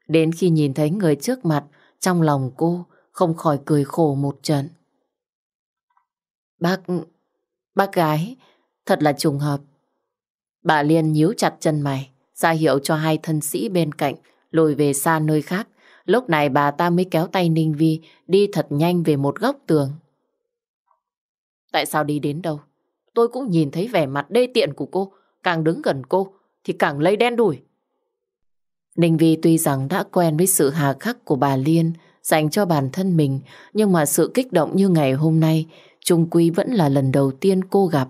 Đến khi nhìn thấy người trước mặt, trong lòng cô không khỏi cười khổ một trận. Bác... bác gái, thật là trùng hợp. Bà Liên nhíu chặt chân mày, ra hiệu cho hai thân sĩ bên cạnh, lùi về xa nơi khác. Lúc này bà ta mới kéo tay Ninh Vi đi thật nhanh về một góc tường. Tại sao đi đến đâu? Tôi cũng nhìn thấy vẻ mặt đê tiện của cô. Càng đứng gần cô thì càng lấy đen đủi. Ninh Vi tuy rằng đã quen với sự hà khắc của bà Liên dành cho bản thân mình, nhưng mà sự kích động như ngày hôm nay, Trung Quy vẫn là lần đầu tiên cô gặp.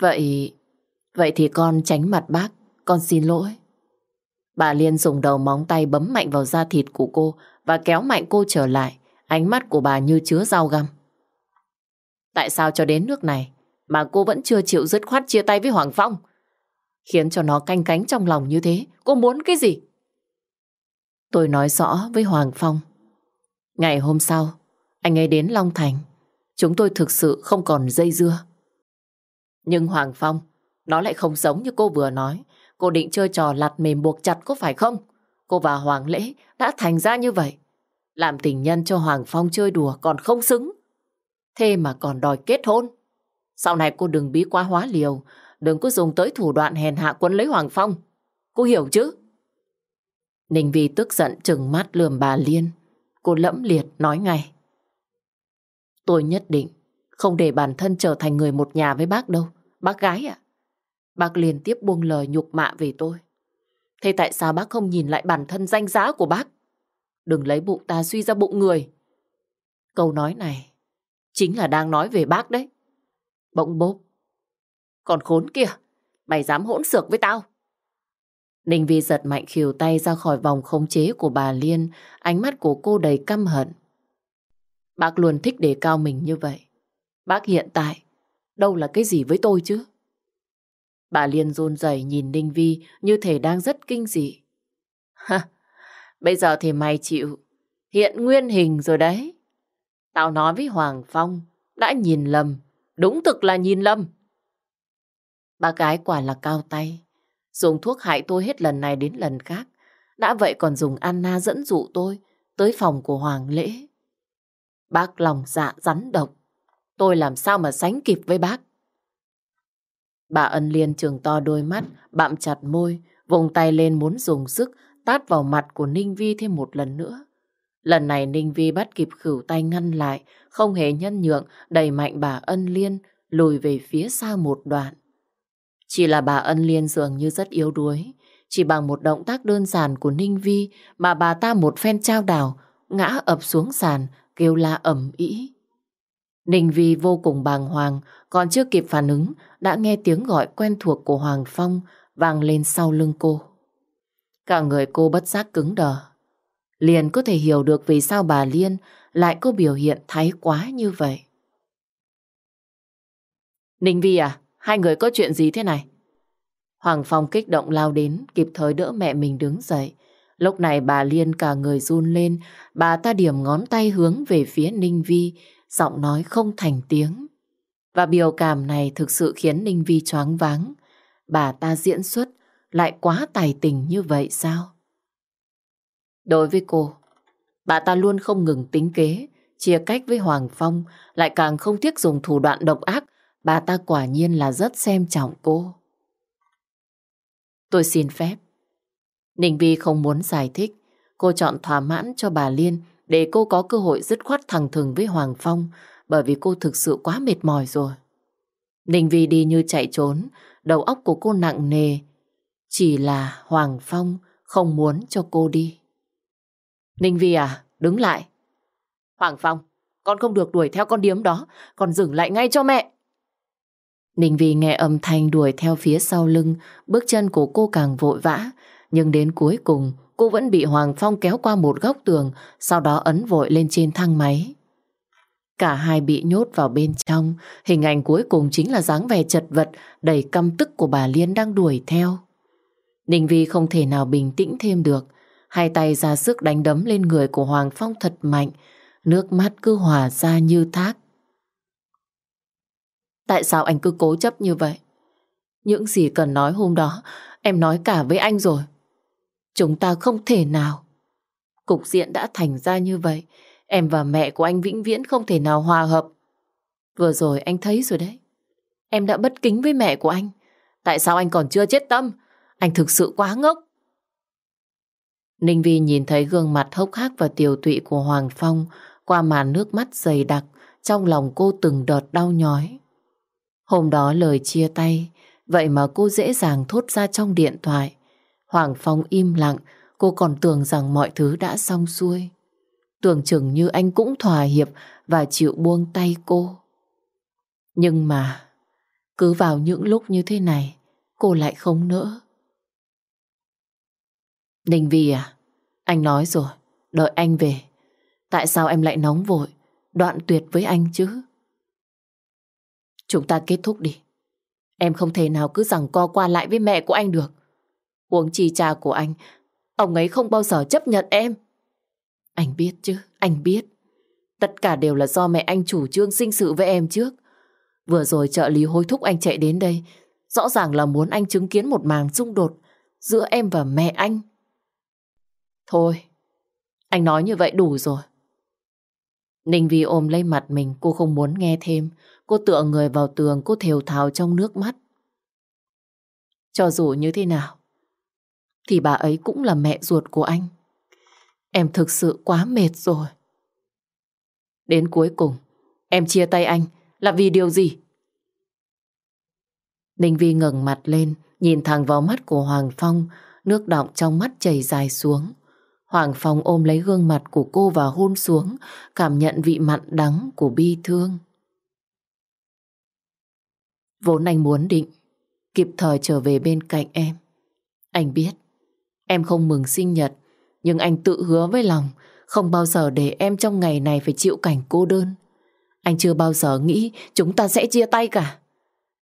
Vậy, vậy thì con tránh mặt bác, con xin lỗi. Bà Liên dùng đầu móng tay bấm mạnh vào da thịt của cô và kéo mạnh cô trở lại. Ánh mắt của bà như chứa dao găm. Tại sao cho đến nước này mà cô vẫn chưa chịu dứt khoát chia tay với Hoàng Phong? Khiến cho nó canh cánh trong lòng như thế. Cô muốn cái gì? Tôi nói rõ với Hoàng Phong. Ngày hôm sau, anh ấy đến Long Thành. Chúng tôi thực sự không còn dây dưa. Nhưng Hoàng Phong, nó lại không giống như cô vừa nói. Cô định chơi trò lặt mềm buộc chặt có phải không? Cô và Hoàng Lễ đã thành ra như vậy. Làm tình nhân cho Hoàng Phong chơi đùa còn không xứng. Thế mà còn đòi kết hôn. Sau này cô đừng bí quá hóa liều. Đừng có dùng tới thủ đoạn hèn hạ quân lấy Hoàng Phong. Cô hiểu chứ? Ninh Vi tức giận trừng mắt lườm bà Liên. Cô lẫm liệt nói ngay. Tôi nhất định không để bản thân trở thành người một nhà với bác đâu. Bác gái ạ. Bác liên tiếp buông lời nhục mạ về tôi. Thế tại sao bác không nhìn lại bản thân danh giá của bác? Đừng lấy bụng ta suy ra bụng người. Câu nói này chính là đang nói về bác đấy. Bỗng bốp. Còn khốn kia, mày dám hỗn xược với tao. Ninh Vi giật mạnh khỉu tay ra khỏi vòng khống chế của bà Liên, ánh mắt của cô đầy căm hận. Bác luôn thích đề cao mình như vậy. Bác hiện tại, đâu là cái gì với tôi chứ? Bà Liên run rẩy nhìn Ninh Vi như thể đang rất kinh dị. Ha, bây giờ thì mày chịu. Hiện nguyên hình rồi đấy. Tao nói với Hoàng Phong, đã nhìn lầm. Đúng thực là nhìn lầm. Bà gái quả là cao tay. Dùng thuốc hại tôi hết lần này đến lần khác. Đã vậy còn dùng Anna dẫn dụ tôi tới phòng của Hoàng Lễ. Bác lòng dạ rắn độc. Tôi làm sao mà sánh kịp với bác. Bà ân liên trường to đôi mắt, bạm chặt môi, vùng tay lên muốn dùng sức tát vào mặt của Ninh Vi thêm một lần nữa. Lần này Ninh Vi bắt kịp khửu tay ngăn lại, không hề nhân nhượng, đẩy mạnh bà ân liên, lùi về phía xa một đoạn. Chỉ là bà ân liên dường như rất yếu đuối. Chỉ bằng một động tác đơn giản của Ninh Vi mà bà ta một phen trao đảo, ngã ập xuống sàn, kêu la ẩm ý. Ninh Vi vô cùng bàng hoàng, còn chưa kịp phản ứng, đã nghe tiếng gọi quen thuộc của Hoàng Phong vang lên sau lưng cô. Cả người cô bất giác cứng đờ. Liền có thể hiểu được vì sao bà Liên lại có biểu hiện thái quá như vậy. Ninh Vi à, hai người có chuyện gì thế này? Hoàng Phong kích động lao đến, kịp thời đỡ mẹ mình đứng dậy. Lúc này bà Liên cả người run lên, bà ta điểm ngón tay hướng về phía Ninh Vi, giọng nói không thành tiếng. Và biểu cảm này thực sự khiến Ninh Vi choáng váng. Bà ta diễn xuất lại quá tài tình như vậy sao? Đối với cô, bà ta luôn không ngừng tính kế, chia cách với Hoàng Phong, lại càng không tiếc dùng thủ đoạn độc ác, bà ta quả nhiên là rất xem trọng cô. Tôi xin phép. Ninh Vi không muốn giải thích, cô chọn thỏa mãn cho bà Liên để cô có cơ hội dứt khoát thẳng thừng với Hoàng Phong bởi vì cô thực sự quá mệt mỏi rồi. Ninh Vi đi như chạy trốn, đầu óc của cô nặng nề. Chỉ là Hoàng Phong không muốn cho cô đi. Ninh Vi à, đứng lại. Hoàng Phong, con không được đuổi theo con điếm đó, con dừng lại ngay cho mẹ. Ninh Vi nghe âm thanh đuổi theo phía sau lưng, bước chân của cô càng vội vã, nhưng đến cuối cùng cô vẫn bị Hoàng Phong kéo qua một góc tường, sau đó ấn vội lên trên thang máy. Cả hai bị nhốt vào bên trong, hình ảnh cuối cùng chính là dáng vẻ chật vật, đầy căm tức của bà Liên đang đuổi theo. Ninh Vi không thể nào bình tĩnh thêm được, hai tay ra sức đánh đấm lên người của Hoàng Phong thật mạnh, nước mắt cứ hòa ra như thác. Tại sao anh cứ cố chấp như vậy? Những gì cần nói hôm đó, em nói cả với anh rồi. Chúng ta không thể nào. Cục diện đã thành ra như vậy. Em và mẹ của anh vĩnh viễn không thể nào hòa hợp. Vừa rồi anh thấy rồi đấy. Em đã bất kính với mẹ của anh. Tại sao anh còn chưa chết tâm? Anh thực sự quá ngốc. Ninh Vi nhìn thấy gương mặt hốc hác và tiều tụy của Hoàng Phong qua màn nước mắt dày đặc, trong lòng cô từng đợt đau nhói. Hôm đó lời chia tay, vậy mà cô dễ dàng thốt ra trong điện thoại. Hoàng Phong im lặng, cô còn tưởng rằng mọi thứ đã xong xuôi. Tưởng chừng như anh cũng thỏa hiệp và chịu buông tay cô. Nhưng mà, cứ vào những lúc như thế này, cô lại không nỡ. Ninh Vi à, anh nói rồi, đợi anh về. Tại sao em lại nóng vội, đoạn tuyệt với anh chứ? Chúng ta kết thúc đi. Em không thể nào cứ rằng co qua lại với mẹ của anh được. Uống chi cha của anh, ông ấy không bao giờ chấp nhận em. Anh biết chứ, anh biết. Tất cả đều là do mẹ anh chủ trương sinh sự với em trước. Vừa rồi trợ lý hối thúc anh chạy đến đây. Rõ ràng là muốn anh chứng kiến một màn xung đột giữa em và mẹ anh. Thôi, anh nói như vậy đủ rồi. Ninh Vi ôm lấy mặt mình, cô không muốn nghe thêm. Cô tựa người vào tường, cô thều thào trong nước mắt. Cho dù như thế nào, thì bà ấy cũng là mẹ ruột của anh. Em thực sự quá mệt rồi. Đến cuối cùng, em chia tay anh là vì điều gì? Ninh Vi ngẩng mặt lên, nhìn thẳng vào mắt của Hoàng Phong, nước đọng trong mắt chảy dài xuống. Hoàng Phong ôm lấy gương mặt của cô và hôn xuống, cảm nhận vị mặn đắng của bi thương. Vốn anh muốn định, kịp thời trở về bên cạnh em. Anh biết, em không mừng sinh nhật, nhưng anh tự hứa với lòng không bao giờ để em trong ngày này phải chịu cảnh cô đơn. Anh chưa bao giờ nghĩ chúng ta sẽ chia tay cả.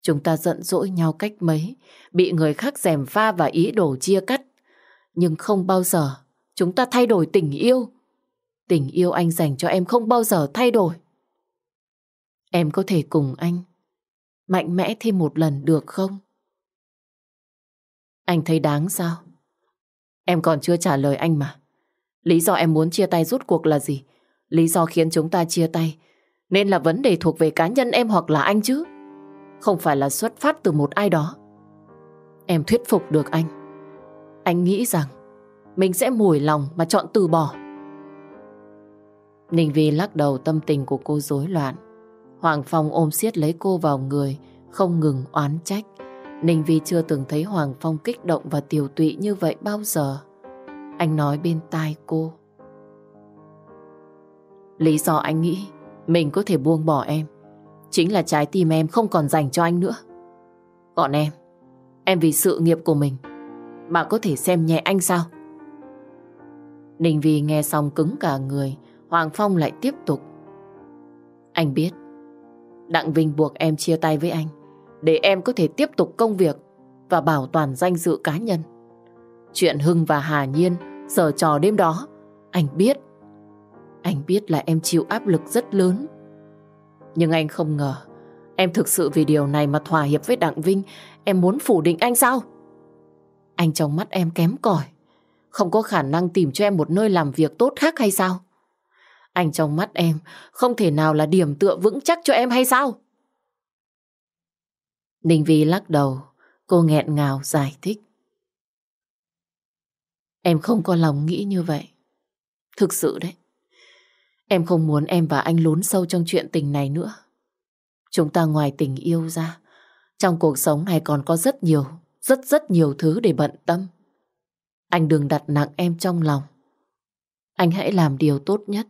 Chúng ta giận dỗi nhau cách mấy, bị người khác dèm pha và ý đồ chia cắt. Nhưng không bao giờ chúng ta thay đổi tình yêu. Tình yêu anh dành cho em không bao giờ thay đổi. Em có thể cùng anh mạnh mẽ thêm một lần được không? Anh thấy đáng sao? Em còn chưa trả lời anh mà. Lý do em muốn chia tay rút cuộc là gì? Lý do khiến chúng ta chia tay nên là vấn đề thuộc về cá nhân em hoặc là anh chứ. Không phải là xuất phát từ một ai đó. Em thuyết phục được anh. Anh nghĩ rằng mình sẽ mùi lòng mà chọn từ bỏ. Ninh Vi lắc đầu, tâm tình của cô rối loạn. Hoàng Phong ôm siết lấy cô vào người, không ngừng oán trách. Ninh Vi chưa từng thấy Hoàng Phong kích động và tiều tụy như vậy bao giờ. Anh nói bên tai cô. Lý do anh nghĩ mình có thể buông bỏ em chính là trái tim em không còn dành cho anh nữa. Còn em, em vì sự nghiệp của mình mà có thể xem nhẹ anh sao? Ninh Vi nghe xong cứng cả người, Hoàng Phong lại tiếp tục. Anh biết, Đặng Vinh buộc em chia tay với anh để em có thể tiếp tục công việc và bảo toàn danh dự cá nhân. Chuyện Hưng và Hà Nhiên giờ trò đêm đó, anh biết. Anh biết là em chịu áp lực rất lớn. Nhưng anh không ngờ, em thực sự vì điều này mà thỏa hiệp với Đặng Vinh, em muốn phủ định anh sao? Anh trong mắt em kém cỏi, không có khả năng tìm cho em một nơi làm việc tốt khác hay sao? Anh trong mắt em không thể nào là điểm tựa vững chắc cho em hay sao? Ninh Vi lắc đầu, cô nghẹn ngào giải thích. Em không có lòng nghĩ như vậy. Thực sự đấy. Em không muốn em và anh lún sâu trong chuyện tình này nữa. Chúng ta ngoài tình yêu ra, trong cuộc sống này còn có rất nhiều, rất rất nhiều thứ để bận tâm. Anh đừng đặt nặng em trong lòng. Anh hãy làm điều tốt nhất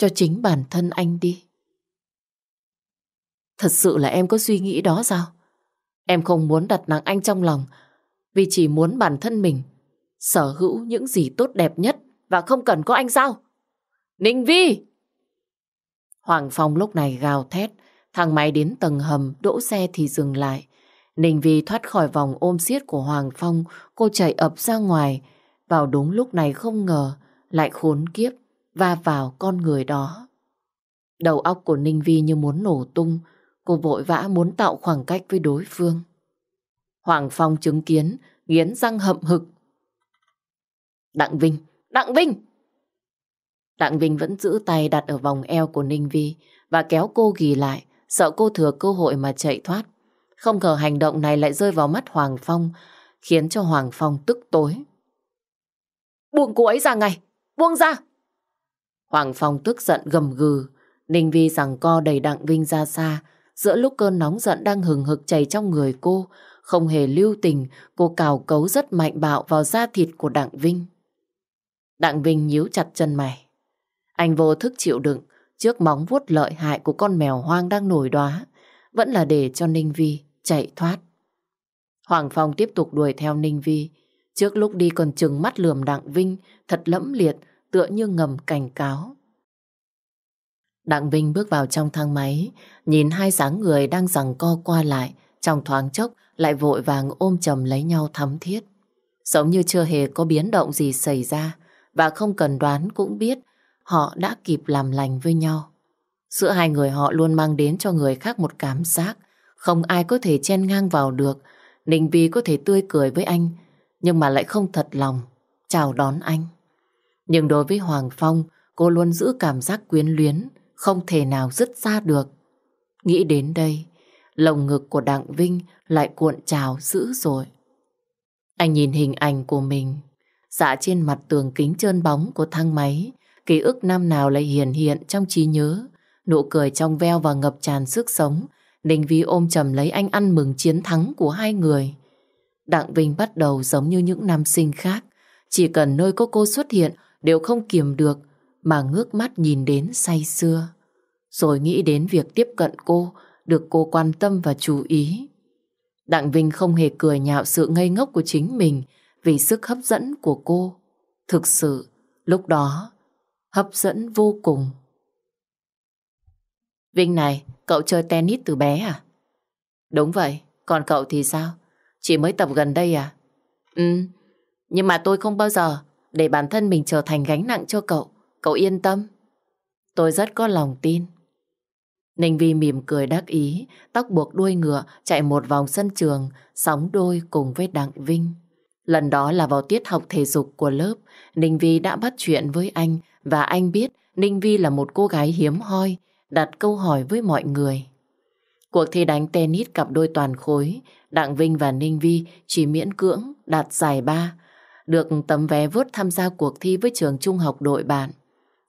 cho chính bản thân anh đi. Thật sự là em có suy nghĩ đó sao? Em không muốn đặt nặng anh trong lòng vì chỉ muốn bản thân mình sở hữu những gì tốt đẹp nhất và không cần có anh sao? Ninh Vi! Hoàng Phong lúc này gào thét, thằng máy đến tầng hầm, đỗ xe thì dừng lại. Ninh Vi thoát khỏi vòng ôm siết của Hoàng Phong, cô chạy ập ra ngoài. Vào đúng lúc này không ngờ, lại khốn kiếp, va vào con người đó. Đầu óc của Ninh Vi như muốn nổ tung, cô vội vã muốn tạo khoảng cách với đối phương. Hoàng Phong chứng kiến, nghiến răng hậm hực. Đặng Vinh, Đặng Vinh! Đặng Vinh vẫn giữ tay đặt ở vòng eo của Ninh Vi và kéo cô ghi lại, sợ cô thừa cơ hội mà chạy thoát. Không ngờ hành động này lại rơi vào mắt Hoàng Phong, khiến cho Hoàng Phong tức tối. Buông cô ấy ra ngay! Buông ra! Hoàng Phong tức giận gầm gừ, Ninh Vi rằng co đầy Đặng Vinh ra xa, giữa lúc cơn nóng giận đang hừng hực chảy trong người cô, không hề lưu tình, cô cào cấu rất mạnh bạo vào da thịt của Đặng Vinh. Đặng Vinh nhíu chặt chân mày. Anh vô thức chịu đựng trước móng vuốt lợi hại của con mèo hoang đang nổi đóa, vẫn là để cho Ninh Vi chạy thoát. Hoàng Phong tiếp tục đuổi theo Ninh Vi, Trước lúc đi còn chừng mắt lườm Đặng Vinh thật lẫm liệt tựa như ngầm cảnh cáo. Đặng Vinh bước vào trong thang máy, nhìn hai dáng người đang giằng co qua lại, trong thoáng chốc lại vội vàng ôm chầm lấy nhau thắm thiết. Giống như chưa hề có biến động gì xảy ra, và không cần đoán cũng biết họ đã kịp làm lành với nhau. Giữa hai người họ luôn mang đến cho người khác một cảm giác không ai có thể chen ngang vào được. Ninh Vi có thể tươi cười với anh, nhưng mà lại không thật lòng chào đón anh. Nhưng đối với Hoàng Phong, cô luôn giữ cảm giác quyến luyến, không thể nào dứt ra được. Nghĩ đến đây, lồng ngực của Đặng Vinh lại cuộn trào dữ rồi. Anh nhìn hình ảnh của mình, dạ trên mặt tường kính trơn bóng của thang máy, ký ức năm nào lại hiển hiện trong trí nhớ, nụ cười trong veo và ngập tràn sức sống. Đình Vi ôm chầm lấy anh ăn mừng chiến thắng của hai người. Đặng Vinh bắt đầu giống như những nam sinh khác, chỉ cần nơi có cô xuất hiện đều không kiềm được mà ngước mắt nhìn đến say sưa, Rồi nghĩ đến việc tiếp cận cô, được cô quan tâm và chú ý. Đặng Vinh không hề cười nhạo sự ngây ngốc của chính mình vì sức hấp dẫn của cô. Thực sự, lúc đó, hấp dẫn vô cùng. Vinh này, cậu chơi tennis từ bé à? Đúng vậy, còn cậu thì sao? Chỉ mới tập gần đây à? Ừ, nhưng mà tôi không bao giờ để bản thân mình trở thành gánh nặng cho cậu. Cậu yên tâm. Tôi rất có lòng tin. Ninh Vi mỉm cười đắc ý, tóc buộc đuôi ngựa, chạy một vòng sân trường, sóng đôi cùng với Đặng Vinh. Lần đó là vào tiết học thể dục của lớp, Ninh Vi đã bắt chuyện với anh và anh biết Ninh Vi là một cô gái hiếm hoi, đặt câu hỏi với mọi người. Cuộc thi đánh tennis cặp đôi toàn khối, Đặng Vinh và Ninh Vi chỉ miễn cưỡng đạt giải ba, được tấm vé vớt tham gia cuộc thi với trường trung học đội bạn.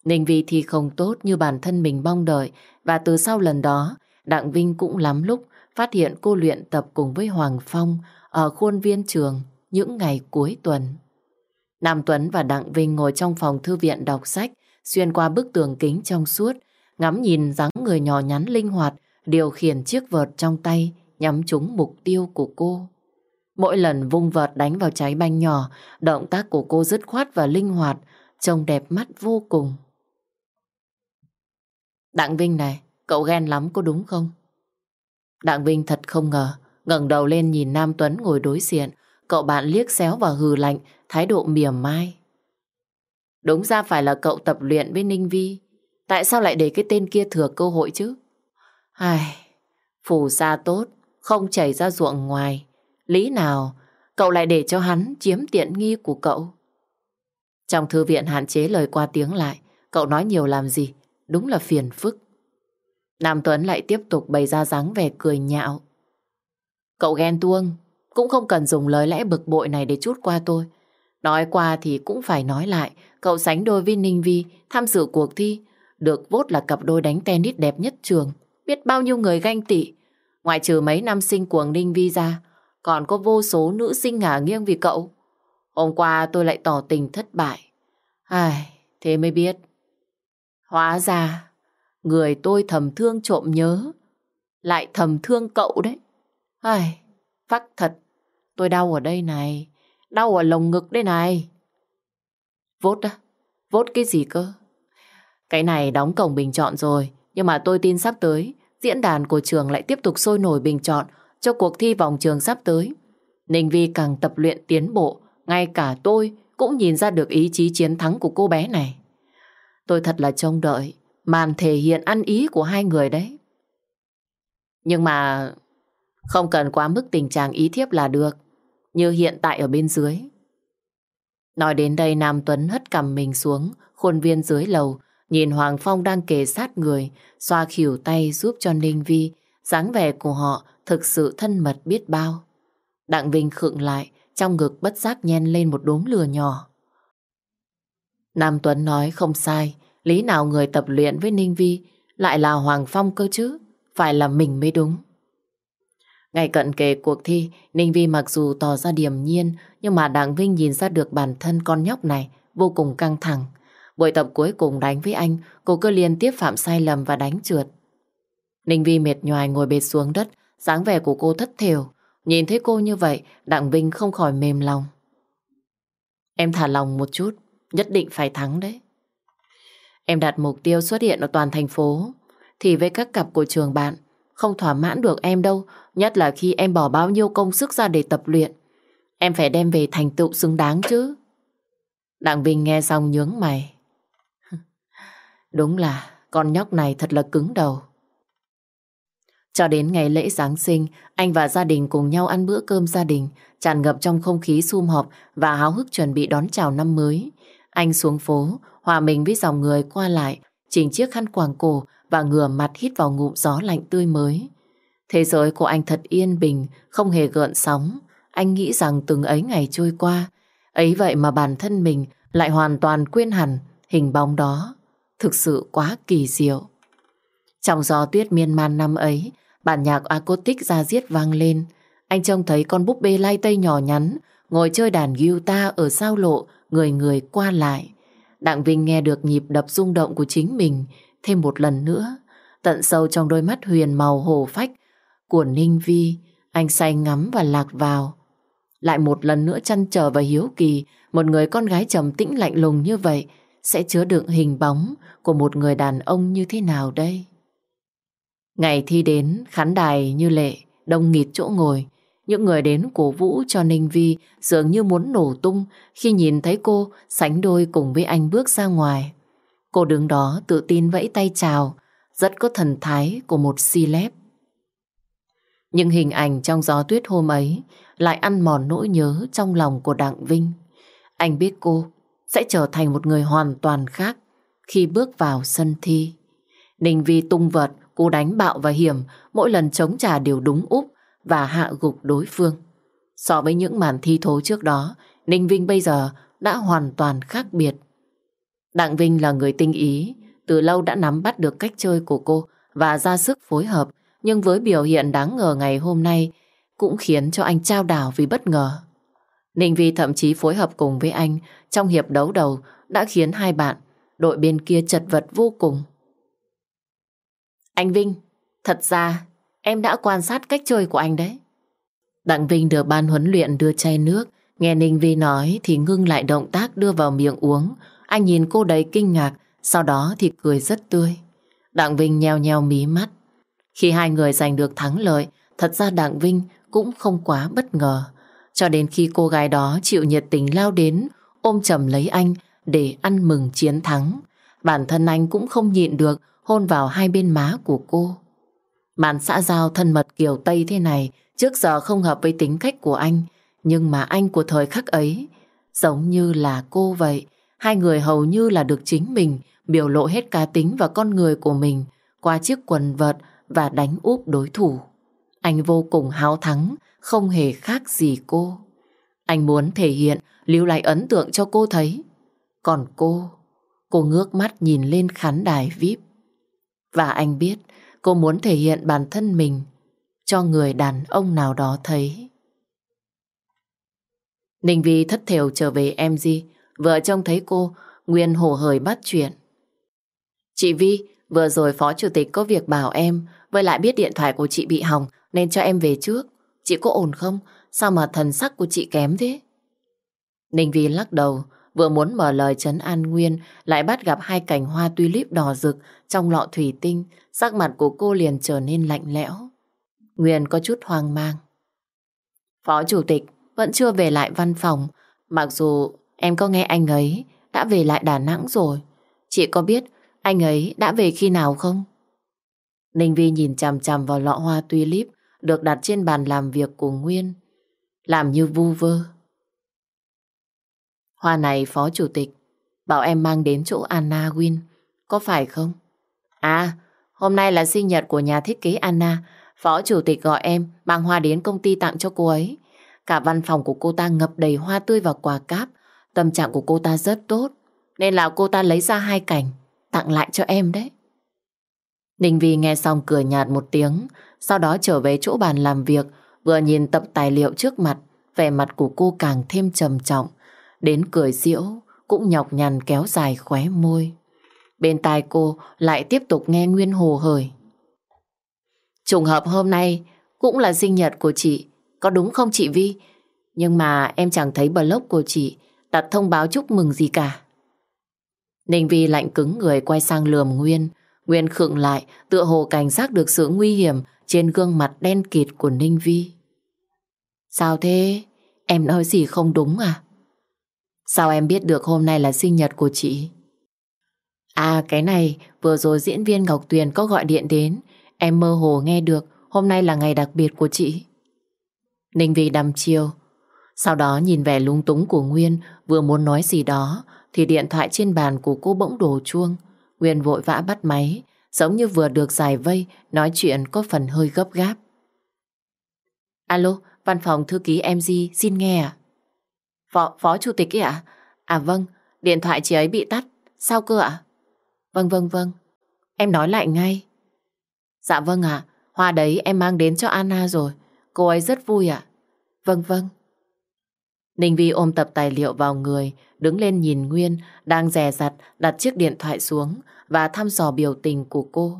Ninh Vi thi không tốt như bản thân mình mong đợi và từ sau lần đó, Đặng Vinh cũng lắm lúc phát hiện cô luyện tập cùng với Hoàng Phong ở khuôn viên trường những ngày cuối tuần. Nam Tuấn và Đặng Vinh ngồi trong phòng thư viện đọc sách, xuyên qua bức tường kính trong suốt, ngắm nhìn dáng người nhỏ nhắn linh hoạt, điều khiển chiếc vợt trong tay nhắm trúng mục tiêu của cô. Mỗi lần vung vợt đánh vào trái banh nhỏ, động tác của cô dứt khoát và linh hoạt, trông đẹp mắt vô cùng. Đặng Vinh này, cậu ghen lắm có đúng không? Đặng Vinh thật không ngờ, ngẩng đầu lên nhìn Nam Tuấn ngồi đối diện, cậu bạn liếc xéo và hừ lạnh, thái độ mỉa mai. Đúng ra phải là cậu tập luyện với Ninh Vi, tại sao lại để cái tên kia thừa cơ hội chứ? Ai, phù sa tốt, không chảy ra ruộng ngoài. Lý nào cậu lại để cho hắn chiếm tiện nghi của cậu? Trong thư viện hạn chế lời qua tiếng lại, cậu nói nhiều làm gì? Đúng là phiền phức. Nam Tuấn lại tiếp tục bày ra dáng vẻ cười nhạo. Cậu ghen tuông, cũng không cần dùng lời lẽ bực bội này để chút qua tôi. Nói qua thì cũng phải nói lại, cậu sánh đôi với Ninh Vi tham dự cuộc thi, được vốt là cặp đôi đánh tennis đẹp nhất trường. Biết bao nhiêu người ganh tị. Ngoại trừ mấy năm sinh cuồng Ninh Vi ra, còn có vô số nữ sinh ngả nghiêng vì cậu. Hôm qua tôi lại tỏ tình thất bại. Ai, thế mới biết. Hóa ra, người tôi thầm thương trộm nhớ, lại thầm thương cậu đấy. Ai, vắc thật, tôi đau ở đây này, đau ở lồng ngực đây này. Vốt á, vốt cái gì cơ? Cái này đóng cổng bình chọn rồi, nhưng mà tôi tin sắp tới, diễn đàn của trường lại tiếp tục sôi nổi bình chọn cho cuộc thi vòng trường sắp tới. Ninh Vi càng tập luyện tiến bộ, ngay cả tôi cũng nhìn ra được ý chí chiến thắng của cô bé này. Tôi thật là trông đợi màn thể hiện ăn ý của hai người đấy. Nhưng mà không cần quá mức tình trạng ý thiếp là được, như hiện tại ở bên dưới. Nói đến đây Nam Tuấn hất cầm mình xuống, khuôn viên dưới lầu, nhìn Hoàng Phong đang kề sát người, xoa khỉu tay giúp cho Ninh Vi, dáng vẻ của họ thực sự thân mật biết bao. Đặng Vinh khựng lại, trong ngực bất giác nhen lên một đốm lửa nhỏ. Nam Tuấn nói không sai, lý nào người tập luyện với Ninh Vi lại là Hoàng Phong cơ chứ, phải là mình mới đúng. Ngày cận kề cuộc thi, Ninh Vi mặc dù tỏ ra điềm nhiên, nhưng mà Đặng Vinh nhìn ra được bản thân con nhóc này vô cùng căng thẳng. Buổi tập cuối cùng đánh với anh, cô cứ liên tiếp phạm sai lầm và đánh trượt. Ninh Vi mệt nhoài ngồi bệt xuống đất, dáng vẻ của cô thất thểu. Nhìn thấy cô như vậy, Đặng Vinh không khỏi mềm lòng. Em thả lòng một chút, nhất định phải thắng đấy. Em đặt mục tiêu xuất hiện ở toàn thành phố, thì với các cặp của trường bạn, không thỏa mãn được em đâu, nhất là khi em bỏ bao nhiêu công sức ra để tập luyện. Em phải đem về thành tựu xứng đáng chứ. Đặng Vinh nghe xong nhướng mày. <laughs> Đúng là con nhóc này thật là cứng đầu. Cho đến ngày lễ Giáng sinh, anh và gia đình cùng nhau ăn bữa cơm gia đình, tràn ngập trong không khí sum họp và háo hức chuẩn bị đón chào năm mới. Anh xuống phố, hòa mình với dòng người qua lại, chỉnh chiếc khăn quàng cổ và ngửa mặt hít vào ngụm gió lạnh tươi mới. Thế giới của anh thật yên bình, không hề gợn sóng. Anh nghĩ rằng từng ấy ngày trôi qua, ấy vậy mà bản thân mình lại hoàn toàn quên hẳn hình bóng đó. Thực sự quá kỳ diệu. Trong gió tuyết miên man năm ấy, bản nhạc acoustic ra diết vang lên. Anh trông thấy con búp bê lai tây nhỏ nhắn, ngồi chơi đàn guitar ở sao lộ, người người qua lại. Đặng Vinh nghe được nhịp đập rung động của chính mình thêm một lần nữa. Tận sâu trong đôi mắt huyền màu hồ phách của Ninh Vi, anh say ngắm và lạc vào. Lại một lần nữa chăn trở và hiếu kỳ, một người con gái trầm tĩnh lạnh lùng như vậy sẽ chứa đựng hình bóng của một người đàn ông như thế nào đây? Ngày thi đến, khán đài như lệ, đông nghịt chỗ ngồi. Những người đến cổ vũ cho Ninh Vi dường như muốn nổ tung khi nhìn thấy cô sánh đôi cùng với anh bước ra ngoài. Cô đứng đó tự tin vẫy tay chào, rất có thần thái của một celeb. Nhưng hình ảnh trong gió tuyết hôm ấy lại ăn mòn nỗi nhớ trong lòng của Đặng Vinh. Anh biết cô sẽ trở thành một người hoàn toàn khác khi bước vào sân thi. Ninh Vi tung vật, cú đánh bạo và hiểm, mỗi lần chống trả đều đúng úp và hạ gục đối phương. So với những màn thi thố trước đó, Ninh Vinh bây giờ đã hoàn toàn khác biệt. Đặng Vinh là người tinh ý, từ lâu đã nắm bắt được cách chơi của cô và ra sức phối hợp, nhưng với biểu hiện đáng ngờ ngày hôm nay cũng khiến cho anh trao đảo vì bất ngờ. Ninh Vi thậm chí phối hợp cùng với anh trong hiệp đấu đầu đã khiến hai bạn, đội bên kia chật vật vô cùng. Anh Vinh, thật ra em đã quan sát cách chơi của anh đấy. Đặng Vinh được ban huấn luyện đưa chai nước, nghe Ninh Vi nói thì ngưng lại động tác đưa vào miệng uống. Anh nhìn cô đầy kinh ngạc, sau đó thì cười rất tươi. Đặng Vinh nheo nheo mí mắt. Khi hai người giành được thắng lợi, thật ra Đặng Vinh cũng không quá bất ngờ. Cho đến khi cô gái đó chịu nhiệt tình lao đến, ôm chầm lấy anh để ăn mừng chiến thắng. Bản thân anh cũng không nhịn được hôn vào hai bên má của cô. Màn xã giao thân mật kiểu Tây thế này trước giờ không hợp với tính cách của anh, nhưng mà anh của thời khắc ấy giống như là cô vậy. Hai người hầu như là được chính mình biểu lộ hết cá tính và con người của mình qua chiếc quần vợt và đánh úp đối thủ. Anh vô cùng háo thắng, không hề khác gì cô. Anh muốn thể hiện, lưu lại ấn tượng cho cô thấy. Còn cô, cô ngước mắt nhìn lên khán đài VIP. Và anh biết cô muốn thể hiện bản thân mình cho người đàn ông nào đó thấy. Ninh Vi thất thểu trở về em Di, vợ trông thấy cô, Nguyên hổ hởi bắt chuyện. Chị Vi, vừa rồi phó chủ tịch có việc bảo em, với lại biết điện thoại của chị bị hỏng nên cho em về trước. Chị có ổn không? Sao mà thần sắc của chị kém thế? Ninh Vi lắc đầu, vừa muốn mở lời trấn an Nguyên, lại bắt gặp hai cành hoa tulip đỏ rực trong lọ thủy tinh, sắc mặt của cô liền trở nên lạnh lẽo. Nguyên có chút hoang mang. Phó chủ tịch vẫn chưa về lại văn phòng, mặc dù em có nghe anh ấy đã về lại Đà Nẵng rồi. Chị có biết anh ấy đã về khi nào không? Ninh Vi nhìn chằm chằm vào lọ hoa tulip được đặt trên bàn làm việc của Nguyên. Làm như vu vơ. Hoa này phó chủ tịch bảo em mang đến chỗ Anna Win. Có phải không? À, hôm nay là sinh nhật của nhà thiết kế Anna. Phó chủ tịch gọi em mang hoa đến công ty tặng cho cô ấy. Cả văn phòng của cô ta ngập đầy hoa tươi và quà cáp. Tâm trạng của cô ta rất tốt. Nên là cô ta lấy ra hai cảnh tặng lại cho em đấy. Ninh Vi nghe xong cười nhạt một tiếng, sau đó trở về chỗ bàn làm việc, vừa nhìn tập tài liệu trước mặt, vẻ mặt của cô càng thêm trầm trọng, đến cười diễu cũng nhọc nhằn kéo dài khóe môi. Bên tai cô lại tiếp tục nghe Nguyên hồ hởi. Trùng hợp hôm nay cũng là sinh nhật của chị, có đúng không chị Vi? Nhưng mà em chẳng thấy blog của chị đặt thông báo chúc mừng gì cả. Ninh Vi lạnh cứng người quay sang lườm Nguyên. Nguyên khựng lại, tựa hồ cảnh giác được sự nguy hiểm trên gương mặt đen kịt của Ninh Vi. Sao thế? Em nói gì không đúng à? Sao em biết được hôm nay là sinh nhật của chị? À cái này, vừa rồi diễn viên Ngọc Tuyền có gọi điện đến. Em mơ hồ nghe được hôm nay là ngày đặc biệt của chị. Ninh Vi đăm chiêu. Sau đó nhìn vẻ lung túng của Nguyên vừa muốn nói gì đó thì điện thoại trên bàn của cô bỗng đổ chuông. Nguyên vội vã bắt máy giống như vừa được giải vây nói chuyện có phần hơi gấp gáp. Alo, văn phòng thư ký MG xin nghe à? Phó, phó chủ tịch ấy ạ? À? vâng, điện thoại chị ấy bị tắt. Sao cơ ạ? Vâng vâng vâng, em nói lại ngay. Dạ vâng ạ, hoa đấy em mang đến cho Anna rồi. Cô ấy rất vui ạ. Vâng vâng. Ninh Vi ôm tập tài liệu vào người, đứng lên nhìn Nguyên, đang rè rặt đặt chiếc điện thoại xuống và thăm dò biểu tình của cô.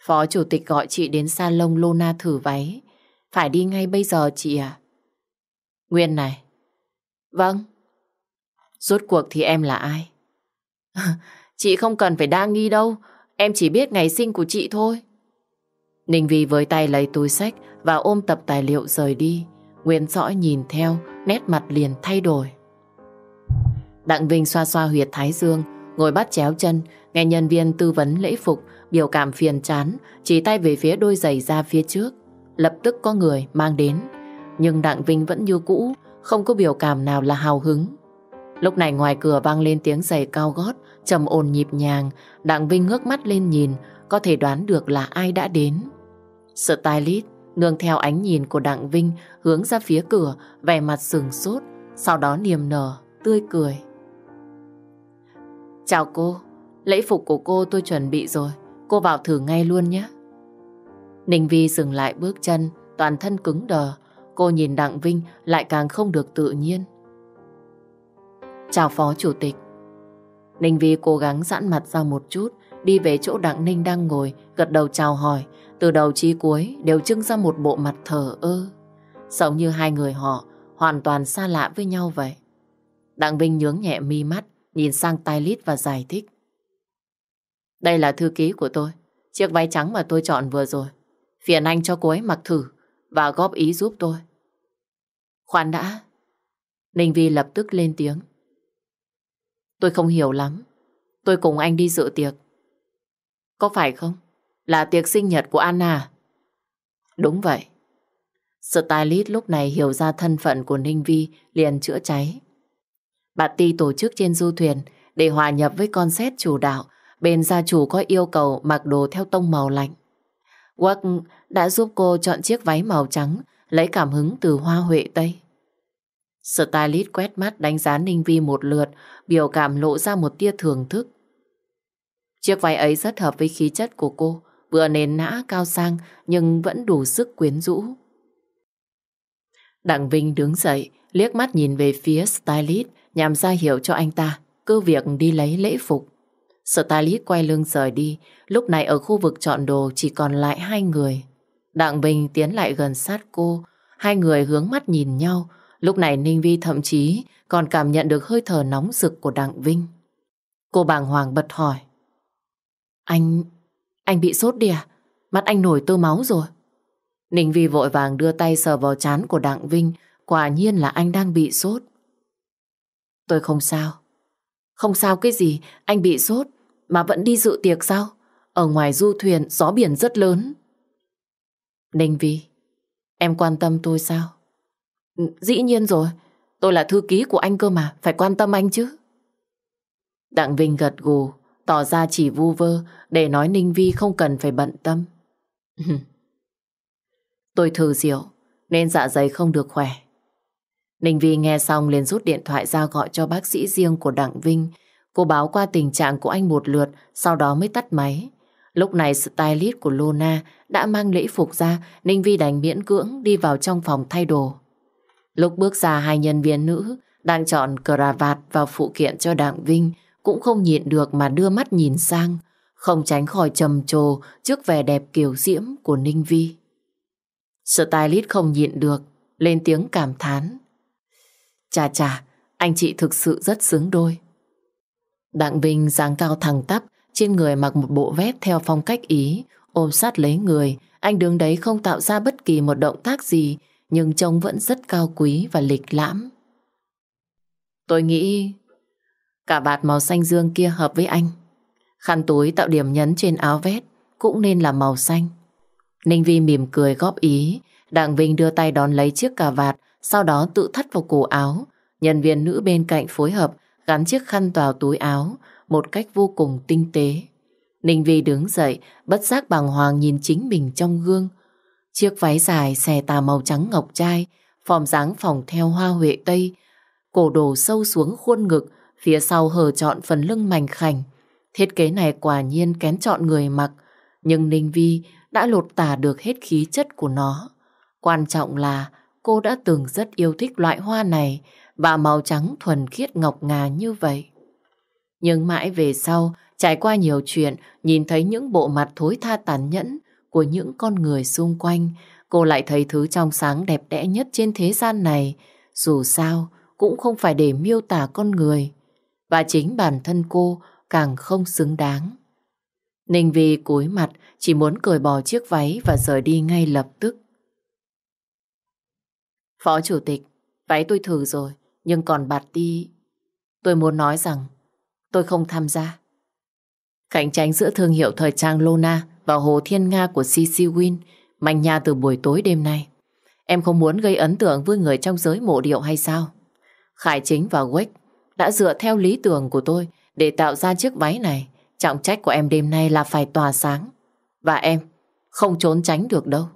Phó chủ tịch gọi chị đến salon Lona thử váy. Phải đi ngay bây giờ chị à? Nguyên này. Vâng. Rốt cuộc thì em là ai? <laughs> chị không cần phải đa nghi đâu. Em chỉ biết ngày sinh của chị thôi. Ninh Vi với tay lấy túi sách và ôm tập tài liệu rời đi. Nguyên dõi nhìn theo, nét mặt liền thay đổi. Đặng Vinh xoa xoa huyệt thái dương, ngồi bắt chéo chân, nghe nhân viên tư vấn lễ phục, biểu cảm phiền chán, chỉ tay về phía đôi giày ra phía trước. Lập tức có người mang đến, nhưng Đặng Vinh vẫn như cũ, không có biểu cảm nào là hào hứng. Lúc này ngoài cửa vang lên tiếng giày cao gót, trầm ồn nhịp nhàng, Đặng Vinh ngước mắt lên nhìn, có thể đoán được là ai đã đến. Stylist nương theo ánh nhìn của Đặng Vinh hướng ra phía cửa, vẻ mặt sừng sốt, sau đó niềm nở, tươi cười. Chào cô, lễ phục của cô tôi chuẩn bị rồi, cô vào thử ngay luôn nhé. Ninh Vi dừng lại bước chân, toàn thân cứng đờ, cô nhìn Đặng Vinh lại càng không được tự nhiên. Chào Phó Chủ tịch. Ninh Vi cố gắng giãn mặt ra một chút, đi về chỗ Đặng Ninh đang ngồi, gật đầu chào hỏi, từ đầu chí cuối đều trưng ra một bộ mặt thờ ơ. Giống như hai người họ hoàn toàn xa lạ với nhau vậy. Đặng Vinh nhướng nhẹ mi mắt, nhìn sang tai lít và giải thích. Đây là thư ký của tôi. Chiếc váy trắng mà tôi chọn vừa rồi. Phiền anh cho cô ấy mặc thử và góp ý giúp tôi. Khoan đã. Ninh Vi lập tức lên tiếng. Tôi không hiểu lắm. Tôi cùng anh đi dự tiệc. Có phải không? Là tiệc sinh nhật của Anna à? Đúng vậy Stylist lúc này hiểu ra thân phận của Ninh Vi liền chữa cháy. Bà Ti tổ chức trên du thuyền để hòa nhập với con xét chủ đạo. Bên gia chủ có yêu cầu mặc đồ theo tông màu lạnh. Quắc đã giúp cô chọn chiếc váy màu trắng lấy cảm hứng từ hoa huệ Tây. Stylist quét mắt đánh giá Ninh Vi một lượt, biểu cảm lộ ra một tia thưởng thức. Chiếc váy ấy rất hợp với khí chất của cô, vừa nền nã cao sang nhưng vẫn đủ sức quyến rũ. Đặng Vinh đứng dậy, liếc mắt nhìn về phía stylist nhằm ra hiểu cho anh ta cứ việc đi lấy lễ phục. Stylist quay lưng rời đi, lúc này ở khu vực chọn đồ chỉ còn lại hai người. Đặng Vinh tiến lại gần sát cô, hai người hướng mắt nhìn nhau, lúc này Ninh Vi thậm chí còn cảm nhận được hơi thở nóng rực của Đặng Vinh. Cô bàng hoàng bật hỏi. Anh, anh bị sốt đi à? Mắt anh nổi tơ máu rồi. Ninh Vi vội vàng đưa tay sờ vào chán của Đặng Vinh. Quả nhiên là anh đang bị sốt. Tôi không sao. Không sao cái gì, anh bị sốt. Mà vẫn đi dự tiệc sao? Ở ngoài du thuyền, gió biển rất lớn. Ninh Vi, em quan tâm tôi sao? Ừ, dĩ nhiên rồi. Tôi là thư ký của anh cơ mà, phải quan tâm anh chứ. Đặng Vinh gật gù, tỏ ra chỉ vu vơ để nói Ninh Vi không cần phải bận tâm. <laughs> Tôi thử rượu nên dạ dày không được khỏe. Ninh Vi nghe xong liền rút điện thoại ra gọi cho bác sĩ riêng của Đặng Vinh. Cô báo qua tình trạng của anh một lượt, sau đó mới tắt máy. Lúc này stylist của Luna đã mang lễ phục ra, Ninh Vi đành miễn cưỡng đi vào trong phòng thay đồ. Lúc bước ra hai nhân viên nữ đang chọn cà vạt vào phụ kiện cho Đặng Vinh cũng không nhịn được mà đưa mắt nhìn sang, không tránh khỏi trầm trồ trước vẻ đẹp kiều diễm của Ninh Vi. Stylist không nhịn được, lên tiếng cảm thán. Chà chà, anh chị thực sự rất xứng đôi. Đặng Vinh dáng cao thẳng tắp, trên người mặc một bộ vest theo phong cách Ý, ôm sát lấy người, anh đứng đấy không tạo ra bất kỳ một động tác gì, nhưng trông vẫn rất cao quý và lịch lãm. Tôi nghĩ cả bạt màu xanh dương kia hợp với anh. Khăn túi tạo điểm nhấn trên áo vest cũng nên là màu xanh. Ninh Vi mỉm cười góp ý, Đặng Vinh đưa tay đón lấy chiếc cà vạt, sau đó tự thắt vào cổ áo. Nhân viên nữ bên cạnh phối hợp gắn chiếc khăn vào túi áo một cách vô cùng tinh tế. Ninh Vi đứng dậy, bất giác bàng hoàng nhìn chính mình trong gương. Chiếc váy dài xẻ tà màu trắng ngọc trai, form dáng phòng theo hoa huệ tây, cổ đồ sâu xuống khuôn ngực, phía sau hở trọn phần lưng mảnh khảnh. Thiết kế này quả nhiên kén chọn người mặc, nhưng Ninh Vi đã lột tả được hết khí chất của nó. Quan trọng là cô đã từng rất yêu thích loại hoa này và màu trắng thuần khiết ngọc ngà như vậy. Nhưng mãi về sau, trải qua nhiều chuyện, nhìn thấy những bộ mặt thối tha tàn nhẫn của những con người xung quanh, cô lại thấy thứ trong sáng đẹp đẽ nhất trên thế gian này, dù sao cũng không phải để miêu tả con người. Và chính bản thân cô càng không xứng đáng. Ninh Vi cúi mặt chỉ muốn cởi bỏ chiếc váy và rời đi ngay lập tức. Phó Chủ tịch, váy tôi thử rồi, nhưng còn bạt ti, Tôi muốn nói rằng tôi không tham gia. Cạnh tranh giữa thương hiệu thời trang Lona và Hồ Thiên Nga của CC Win manh nha từ buổi tối đêm nay. Em không muốn gây ấn tượng với người trong giới mộ điệu hay sao? Khải Chính và Quách đã dựa theo lý tưởng của tôi để tạo ra chiếc váy này. Trọng trách của em đêm nay là phải tỏa sáng. Và em không trốn tránh được đâu.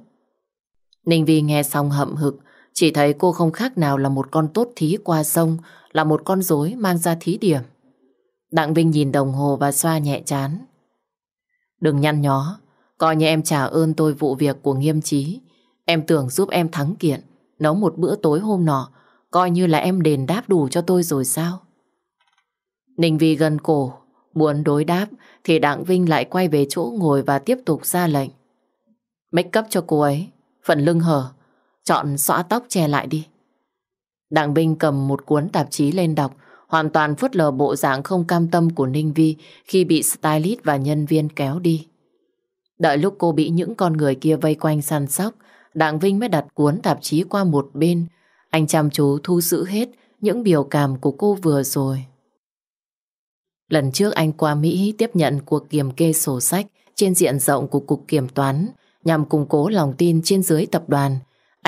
Ninh Vi nghe xong hậm hực, chỉ thấy cô không khác nào là một con tốt thí qua sông, là một con rối mang ra thí điểm. Đặng Vinh nhìn đồng hồ và xoa nhẹ chán. Đừng nhăn nhó, coi như em trả ơn tôi vụ việc của nghiêm trí. Em tưởng giúp em thắng kiện, nấu một bữa tối hôm nọ, coi như là em đền đáp đủ cho tôi rồi sao? Ninh Vi gần cổ, muốn đối đáp thì Đặng Vinh lại quay về chỗ ngồi và tiếp tục ra lệnh. Make up cho cô ấy, phần lưng hở, chọn xõa tóc che lại đi. Đặng Vinh cầm một cuốn tạp chí lên đọc, hoàn toàn phớt lờ bộ dạng không cam tâm của Ninh Vi khi bị stylist và nhân viên kéo đi. Đợi lúc cô bị những con người kia vây quanh săn sóc, Đặng Vinh mới đặt cuốn tạp chí qua một bên. Anh chăm chú thu giữ hết những biểu cảm của cô vừa rồi. Lần trước anh qua Mỹ tiếp nhận cuộc kiểm kê sổ sách trên diện rộng của Cục Kiểm Toán nhằm củng cố lòng tin trên dưới tập đoàn.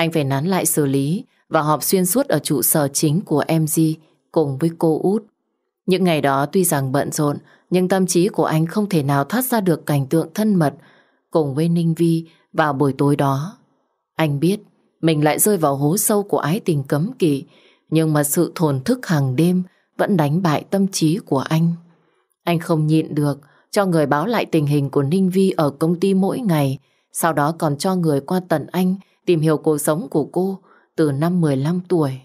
Anh phải nán lại xử lý và họp xuyên suốt ở trụ sở chính của MG cùng với cô út. Những ngày đó tuy rằng bận rộn, nhưng tâm trí của anh không thể nào thoát ra được cảnh tượng thân mật cùng với Ninh Vi vào buổi tối đó. Anh biết mình lại rơi vào hố sâu của ái tình cấm kỵ, nhưng mà sự thổn thức hàng đêm vẫn đánh bại tâm trí của anh. Anh không nhịn được, cho người báo lại tình hình của Ninh Vi ở công ty mỗi ngày, sau đó còn cho người qua tận anh tìm hiểu cuộc sống của cô từ năm 15 tuổi.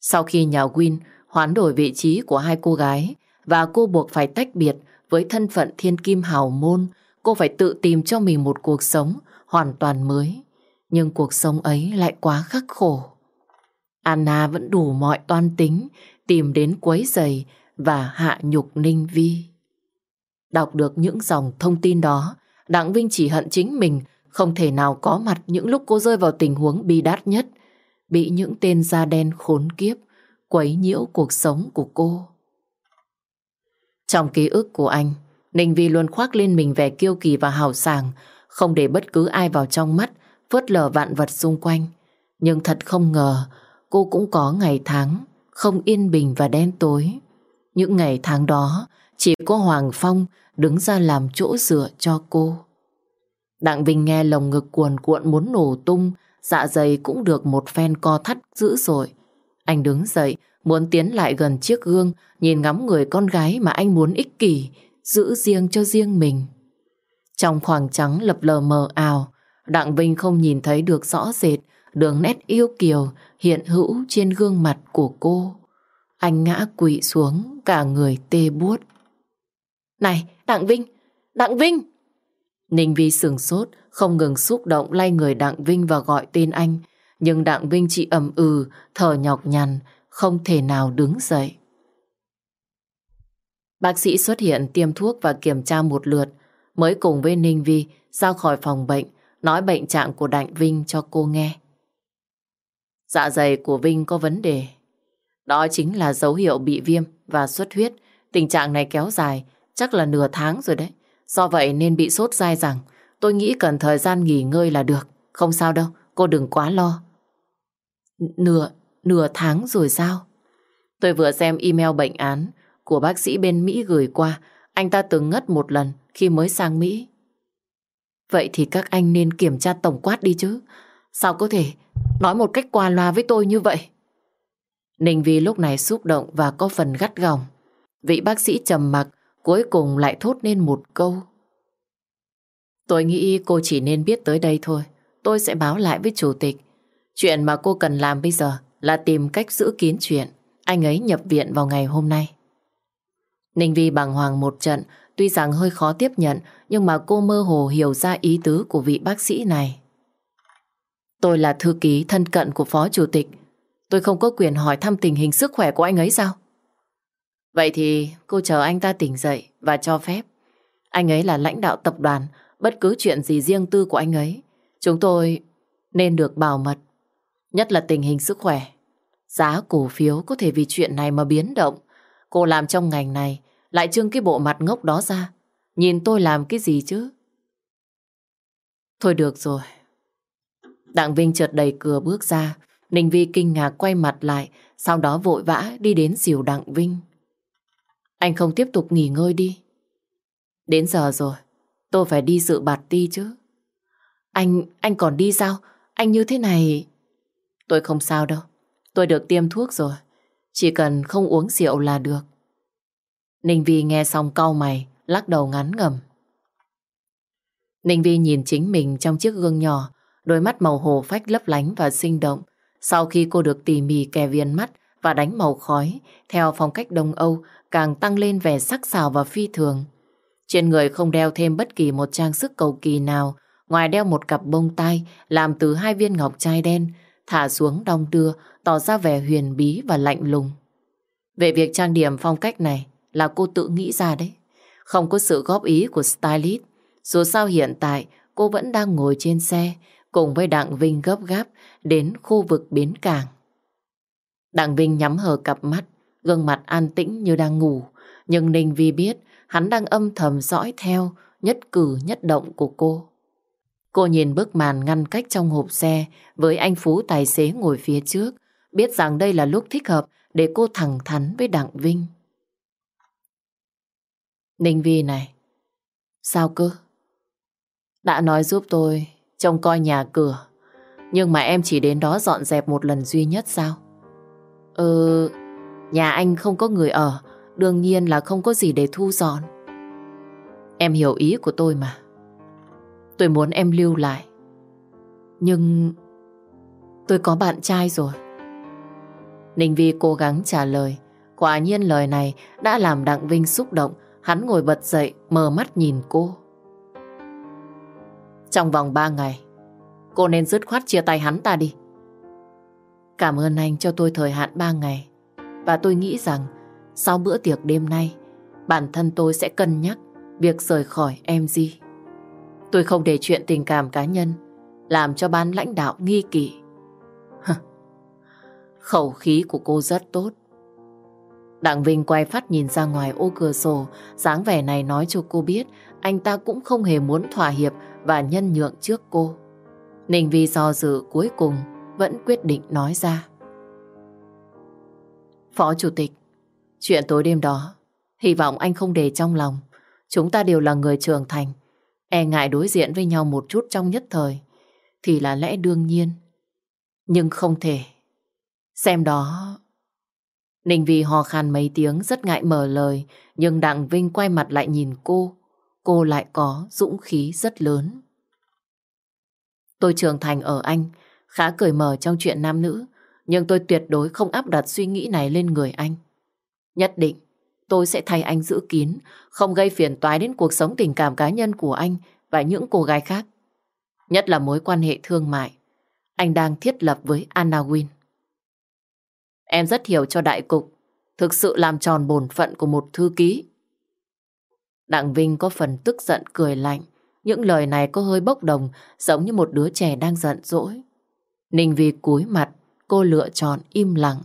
Sau khi nhà Win hoán đổi vị trí của hai cô gái và cô buộc phải tách biệt với thân phận thiên kim hào môn, cô phải tự tìm cho mình một cuộc sống hoàn toàn mới. Nhưng cuộc sống ấy lại quá khắc khổ. Anna vẫn đủ mọi toan tính tìm đến quấy giày và hạ nhục Ninh Vi. Đọc được những dòng thông tin đó, Đặng Vinh chỉ hận chính mình không thể nào có mặt những lúc cô rơi vào tình huống bi đát nhất, bị những tên da đen khốn kiếp quấy nhiễu cuộc sống của cô. Trong ký ức của anh, Ninh Vi luôn khoác lên mình vẻ kiêu kỳ và hào sảng, không để bất cứ ai vào trong mắt, vớt lờ vạn vật xung quanh. Nhưng thật không ngờ, cô cũng có ngày tháng không yên bình và đen tối. Những ngày tháng đó, chỉ có Hoàng Phong đứng ra làm chỗ dựa cho cô. Đặng Vinh nghe lồng ngực cuồn cuộn muốn nổ tung, dạ dày cũng được một phen co thắt dữ rồi Anh đứng dậy, muốn tiến lại gần chiếc gương, nhìn ngắm người con gái mà anh muốn ích kỷ, giữ riêng cho riêng mình. Trong khoảng trắng lập lờ mờ ảo, Đặng Vinh không nhìn thấy được rõ rệt đường nét yêu kiều hiện hữu trên gương mặt của cô. Anh ngã quỵ xuống, cả người tê buốt. Này, Đặng Vinh! Đặng Vinh! Ninh Vi sừng sốt, không ngừng xúc động lay người Đặng Vinh và gọi tên anh. Nhưng Đặng Vinh chỉ ầm ừ, thở nhọc nhằn, không thể nào đứng dậy. Bác sĩ xuất hiện tiêm thuốc và kiểm tra một lượt, mới cùng với Ninh Vi ra khỏi phòng bệnh, nói bệnh trạng của Đặng Vinh cho cô nghe. Dạ dày của Vinh có vấn đề. Đó chính là dấu hiệu bị viêm và xuất huyết. Tình trạng này kéo dài, chắc là nửa tháng rồi đấy. Do vậy nên bị sốt dai rằng tôi nghĩ cần thời gian nghỉ ngơi là được. Không sao đâu, cô đừng quá lo. Nửa, nửa tháng rồi sao? Tôi vừa xem email bệnh án của bác sĩ bên Mỹ gửi qua. Anh ta từng ngất một lần khi mới sang Mỹ. Vậy thì các anh nên kiểm tra tổng quát đi chứ. Sao có thể nói một cách qua loa với tôi như vậy? Ninh Vi lúc này xúc động và có phần gắt gỏng. Vị bác sĩ trầm mặc cuối cùng lại thốt nên một câu. Tôi nghĩ cô chỉ nên biết tới đây thôi. Tôi sẽ báo lại với chủ tịch. Chuyện mà cô cần làm bây giờ là tìm cách giữ kín chuyện. Anh ấy nhập viện vào ngày hôm nay. Ninh Vi bằng hoàng một trận, tuy rằng hơi khó tiếp nhận, nhưng mà cô mơ hồ hiểu ra ý tứ của vị bác sĩ này. Tôi là thư ký thân cận của phó chủ tịch. Tôi không có quyền hỏi thăm tình hình sức khỏe của anh ấy sao? Vậy thì cô chờ anh ta tỉnh dậy và cho phép. Anh ấy là lãnh đạo tập đoàn, bất cứ chuyện gì riêng tư của anh ấy. Chúng tôi nên được bảo mật. Nhất là tình hình sức khỏe. Giá cổ phiếu có thể vì chuyện này mà biến động. Cô làm trong ngành này lại trưng cái bộ mặt ngốc đó ra. Nhìn tôi làm cái gì chứ? Thôi được rồi. Đặng Vinh chợt đầy cửa bước ra. Ninh Vi kinh ngạc quay mặt lại, sau đó vội vã đi đến dìu Đặng Vinh. Anh không tiếp tục nghỉ ngơi đi. Đến giờ rồi, tôi phải đi dự bạt ti chứ. Anh, anh còn đi sao? Anh như thế này... Tôi không sao đâu. Tôi được tiêm thuốc rồi. Chỉ cần không uống rượu là được. Ninh Vi nghe xong cau mày, lắc đầu ngắn ngầm. Ninh Vi nhìn chính mình trong chiếc gương nhỏ, đôi mắt màu hồ phách lấp lánh và sinh động. Sau khi cô được tỉ mỉ kè viền mắt và đánh màu khói, theo phong cách Đông Âu, càng tăng lên vẻ sắc sảo và phi thường. Trên người không đeo thêm bất kỳ một trang sức cầu kỳ nào, ngoài đeo một cặp bông tai làm từ hai viên ngọc trai đen, thả xuống đong đưa, tỏ ra vẻ huyền bí và lạnh lùng. Về việc trang điểm phong cách này là cô tự nghĩ ra đấy. Không có sự góp ý của stylist. Dù sao hiện tại cô vẫn đang ngồi trên xe cùng với Đặng Vinh gấp gáp đến khu vực bến cảng. Đặng Vinh nhắm hờ cặp mắt, gương mặt an tĩnh như đang ngủ. Nhưng Ninh Vi biết hắn đang âm thầm dõi theo nhất cử nhất động của cô. Cô nhìn bức màn ngăn cách trong hộp xe với anh Phú tài xế ngồi phía trước, biết rằng đây là lúc thích hợp để cô thẳng thắn với Đặng Vinh. Ninh Vi này, sao cơ? Đã nói giúp tôi trông coi nhà cửa, nhưng mà em chỉ đến đó dọn dẹp một lần duy nhất sao? Ừ, nhà anh không có người ở, đương nhiên là không có gì để thu dọn. Em hiểu ý của tôi mà. Tôi muốn em lưu lại. Nhưng tôi có bạn trai rồi. Ninh Vi cố gắng trả lời. Quả nhiên lời này đã làm Đặng Vinh xúc động. Hắn ngồi bật dậy, mở mắt nhìn cô. Trong vòng 3 ngày, cô nên dứt khoát chia tay hắn ta đi. Cảm ơn anh cho tôi thời hạn 3 ngày. Và tôi nghĩ rằng sau bữa tiệc đêm nay, bản thân tôi sẽ cân nhắc việc rời khỏi em gì Tôi không để chuyện tình cảm cá nhân làm cho ban lãnh đạo nghi kỵ. Khẩu khí của cô rất tốt. Đặng Vinh quay phát nhìn ra ngoài ô cửa sổ, dáng vẻ này nói cho cô biết anh ta cũng không hề muốn thỏa hiệp và nhân nhượng trước cô. Ninh Vi do dự cuối cùng vẫn quyết định nói ra. Phó Chủ tịch, chuyện tối đêm đó, hy vọng anh không để trong lòng. Chúng ta đều là người trưởng thành, e ngại đối diện với nhau một chút trong nhất thời, thì là lẽ đương nhiên. Nhưng không thể. Xem đó... Ninh Vi hò khan mấy tiếng rất ngại mở lời, nhưng Đặng Vinh quay mặt lại nhìn cô. Cô lại có dũng khí rất lớn. Tôi trưởng thành ở anh, khá cởi mở trong chuyện nam nữ, nhưng tôi tuyệt đối không áp đặt suy nghĩ này lên người anh. Nhất định, tôi sẽ thay anh giữ kín, không gây phiền toái đến cuộc sống tình cảm cá nhân của anh và những cô gái khác. Nhất là mối quan hệ thương mại anh đang thiết lập với Anna Win. Em rất hiểu cho đại cục, thực sự làm tròn bổn phận của một thư ký. Đặng Vinh có phần tức giận cười lạnh. Những lời này có hơi bốc đồng, giống như một đứa trẻ đang giận dỗi. Ninh Vi cúi mặt, cô lựa chọn im lặng.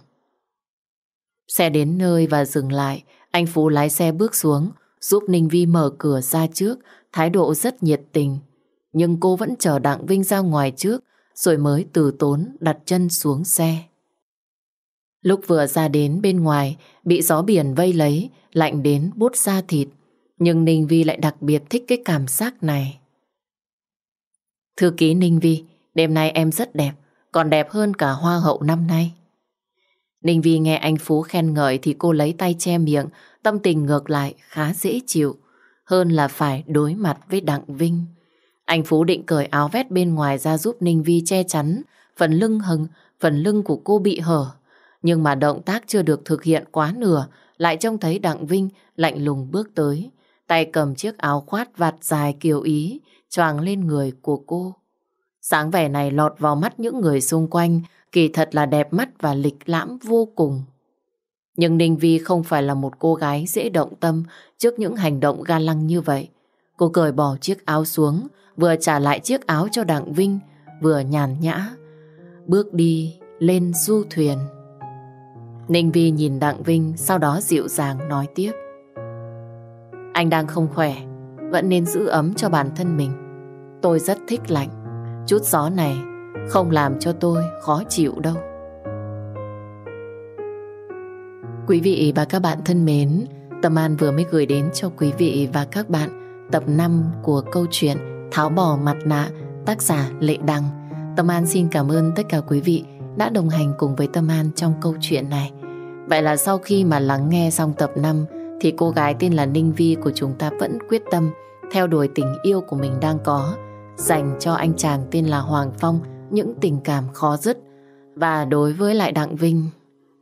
Xe đến nơi và dừng lại, anh Phú lái xe bước xuống, giúp Ninh Vi mở cửa ra trước, thái độ rất nhiệt tình. Nhưng cô vẫn chờ Đặng Vinh ra ngoài trước, rồi mới từ tốn đặt chân xuống xe. Lúc vừa ra đến bên ngoài, bị gió biển vây lấy, lạnh đến bút da thịt. Nhưng Ninh Vi lại đặc biệt thích cái cảm giác này. Thư ký Ninh Vi, đêm nay em rất đẹp, còn đẹp hơn cả hoa hậu năm nay. Ninh Vi nghe anh Phú khen ngợi thì cô lấy tay che miệng, tâm tình ngược lại khá dễ chịu, hơn là phải đối mặt với Đặng Vinh. Anh Phú định cởi áo vét bên ngoài ra giúp Ninh Vi che chắn, phần lưng hừng, phần lưng của cô bị hở. Nhưng mà động tác chưa được thực hiện quá nửa, lại trông thấy Đặng Vinh lạnh lùng bước tới, tay cầm chiếc áo khoát vạt dài kiều ý, choàng lên người của cô. Sáng vẻ này lọt vào mắt những người xung quanh, kỳ thật là đẹp mắt và lịch lãm vô cùng. Nhưng Ninh Vi không phải là một cô gái dễ động tâm trước những hành động ga lăng như vậy. Cô cởi bỏ chiếc áo xuống, vừa trả lại chiếc áo cho Đặng Vinh, vừa nhàn nhã, bước đi lên du thuyền. Ninh Vi nhìn Đặng Vinh, sau đó dịu dàng nói tiếp. Anh đang không khỏe, vẫn nên giữ ấm cho bản thân mình. Tôi rất thích lạnh, chút gió này không làm cho tôi khó chịu đâu. Quý vị và các bạn thân mến, Tâm An vừa mới gửi đến cho quý vị và các bạn tập 5 của câu chuyện Tháo bỏ mặt nạ tác giả Lệ Đăng. Tâm An xin cảm ơn tất cả quý vị đã đồng hành cùng với Tâm An trong câu chuyện này. Vậy là sau khi mà lắng nghe xong tập 5 thì cô gái tên là Ninh Vi của chúng ta vẫn quyết tâm theo đuổi tình yêu của mình đang có dành cho anh chàng tên là Hoàng Phong những tình cảm khó dứt. Và đối với lại Đặng Vinh,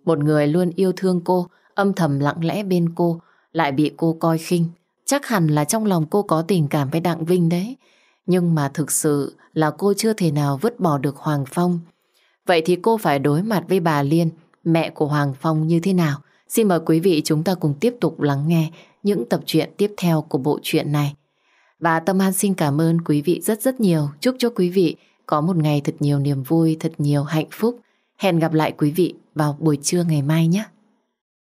một người luôn yêu thương cô, âm thầm lặng lẽ bên cô, lại bị cô coi khinh. Chắc hẳn là trong lòng cô có tình cảm với Đặng Vinh đấy. Nhưng mà thực sự là cô chưa thể nào vứt bỏ được Hoàng Phong. Vậy thì cô phải đối mặt với bà Liên, mẹ của Hoàng Phong như thế nào? Xin mời quý vị chúng ta cùng tiếp tục lắng nghe những tập truyện tiếp theo của bộ truyện này. Và Tâm An xin cảm ơn quý vị rất rất nhiều. Chúc cho quý vị có một ngày thật nhiều niềm vui, thật nhiều hạnh phúc. Hẹn gặp lại quý vị vào buổi trưa ngày mai nhé.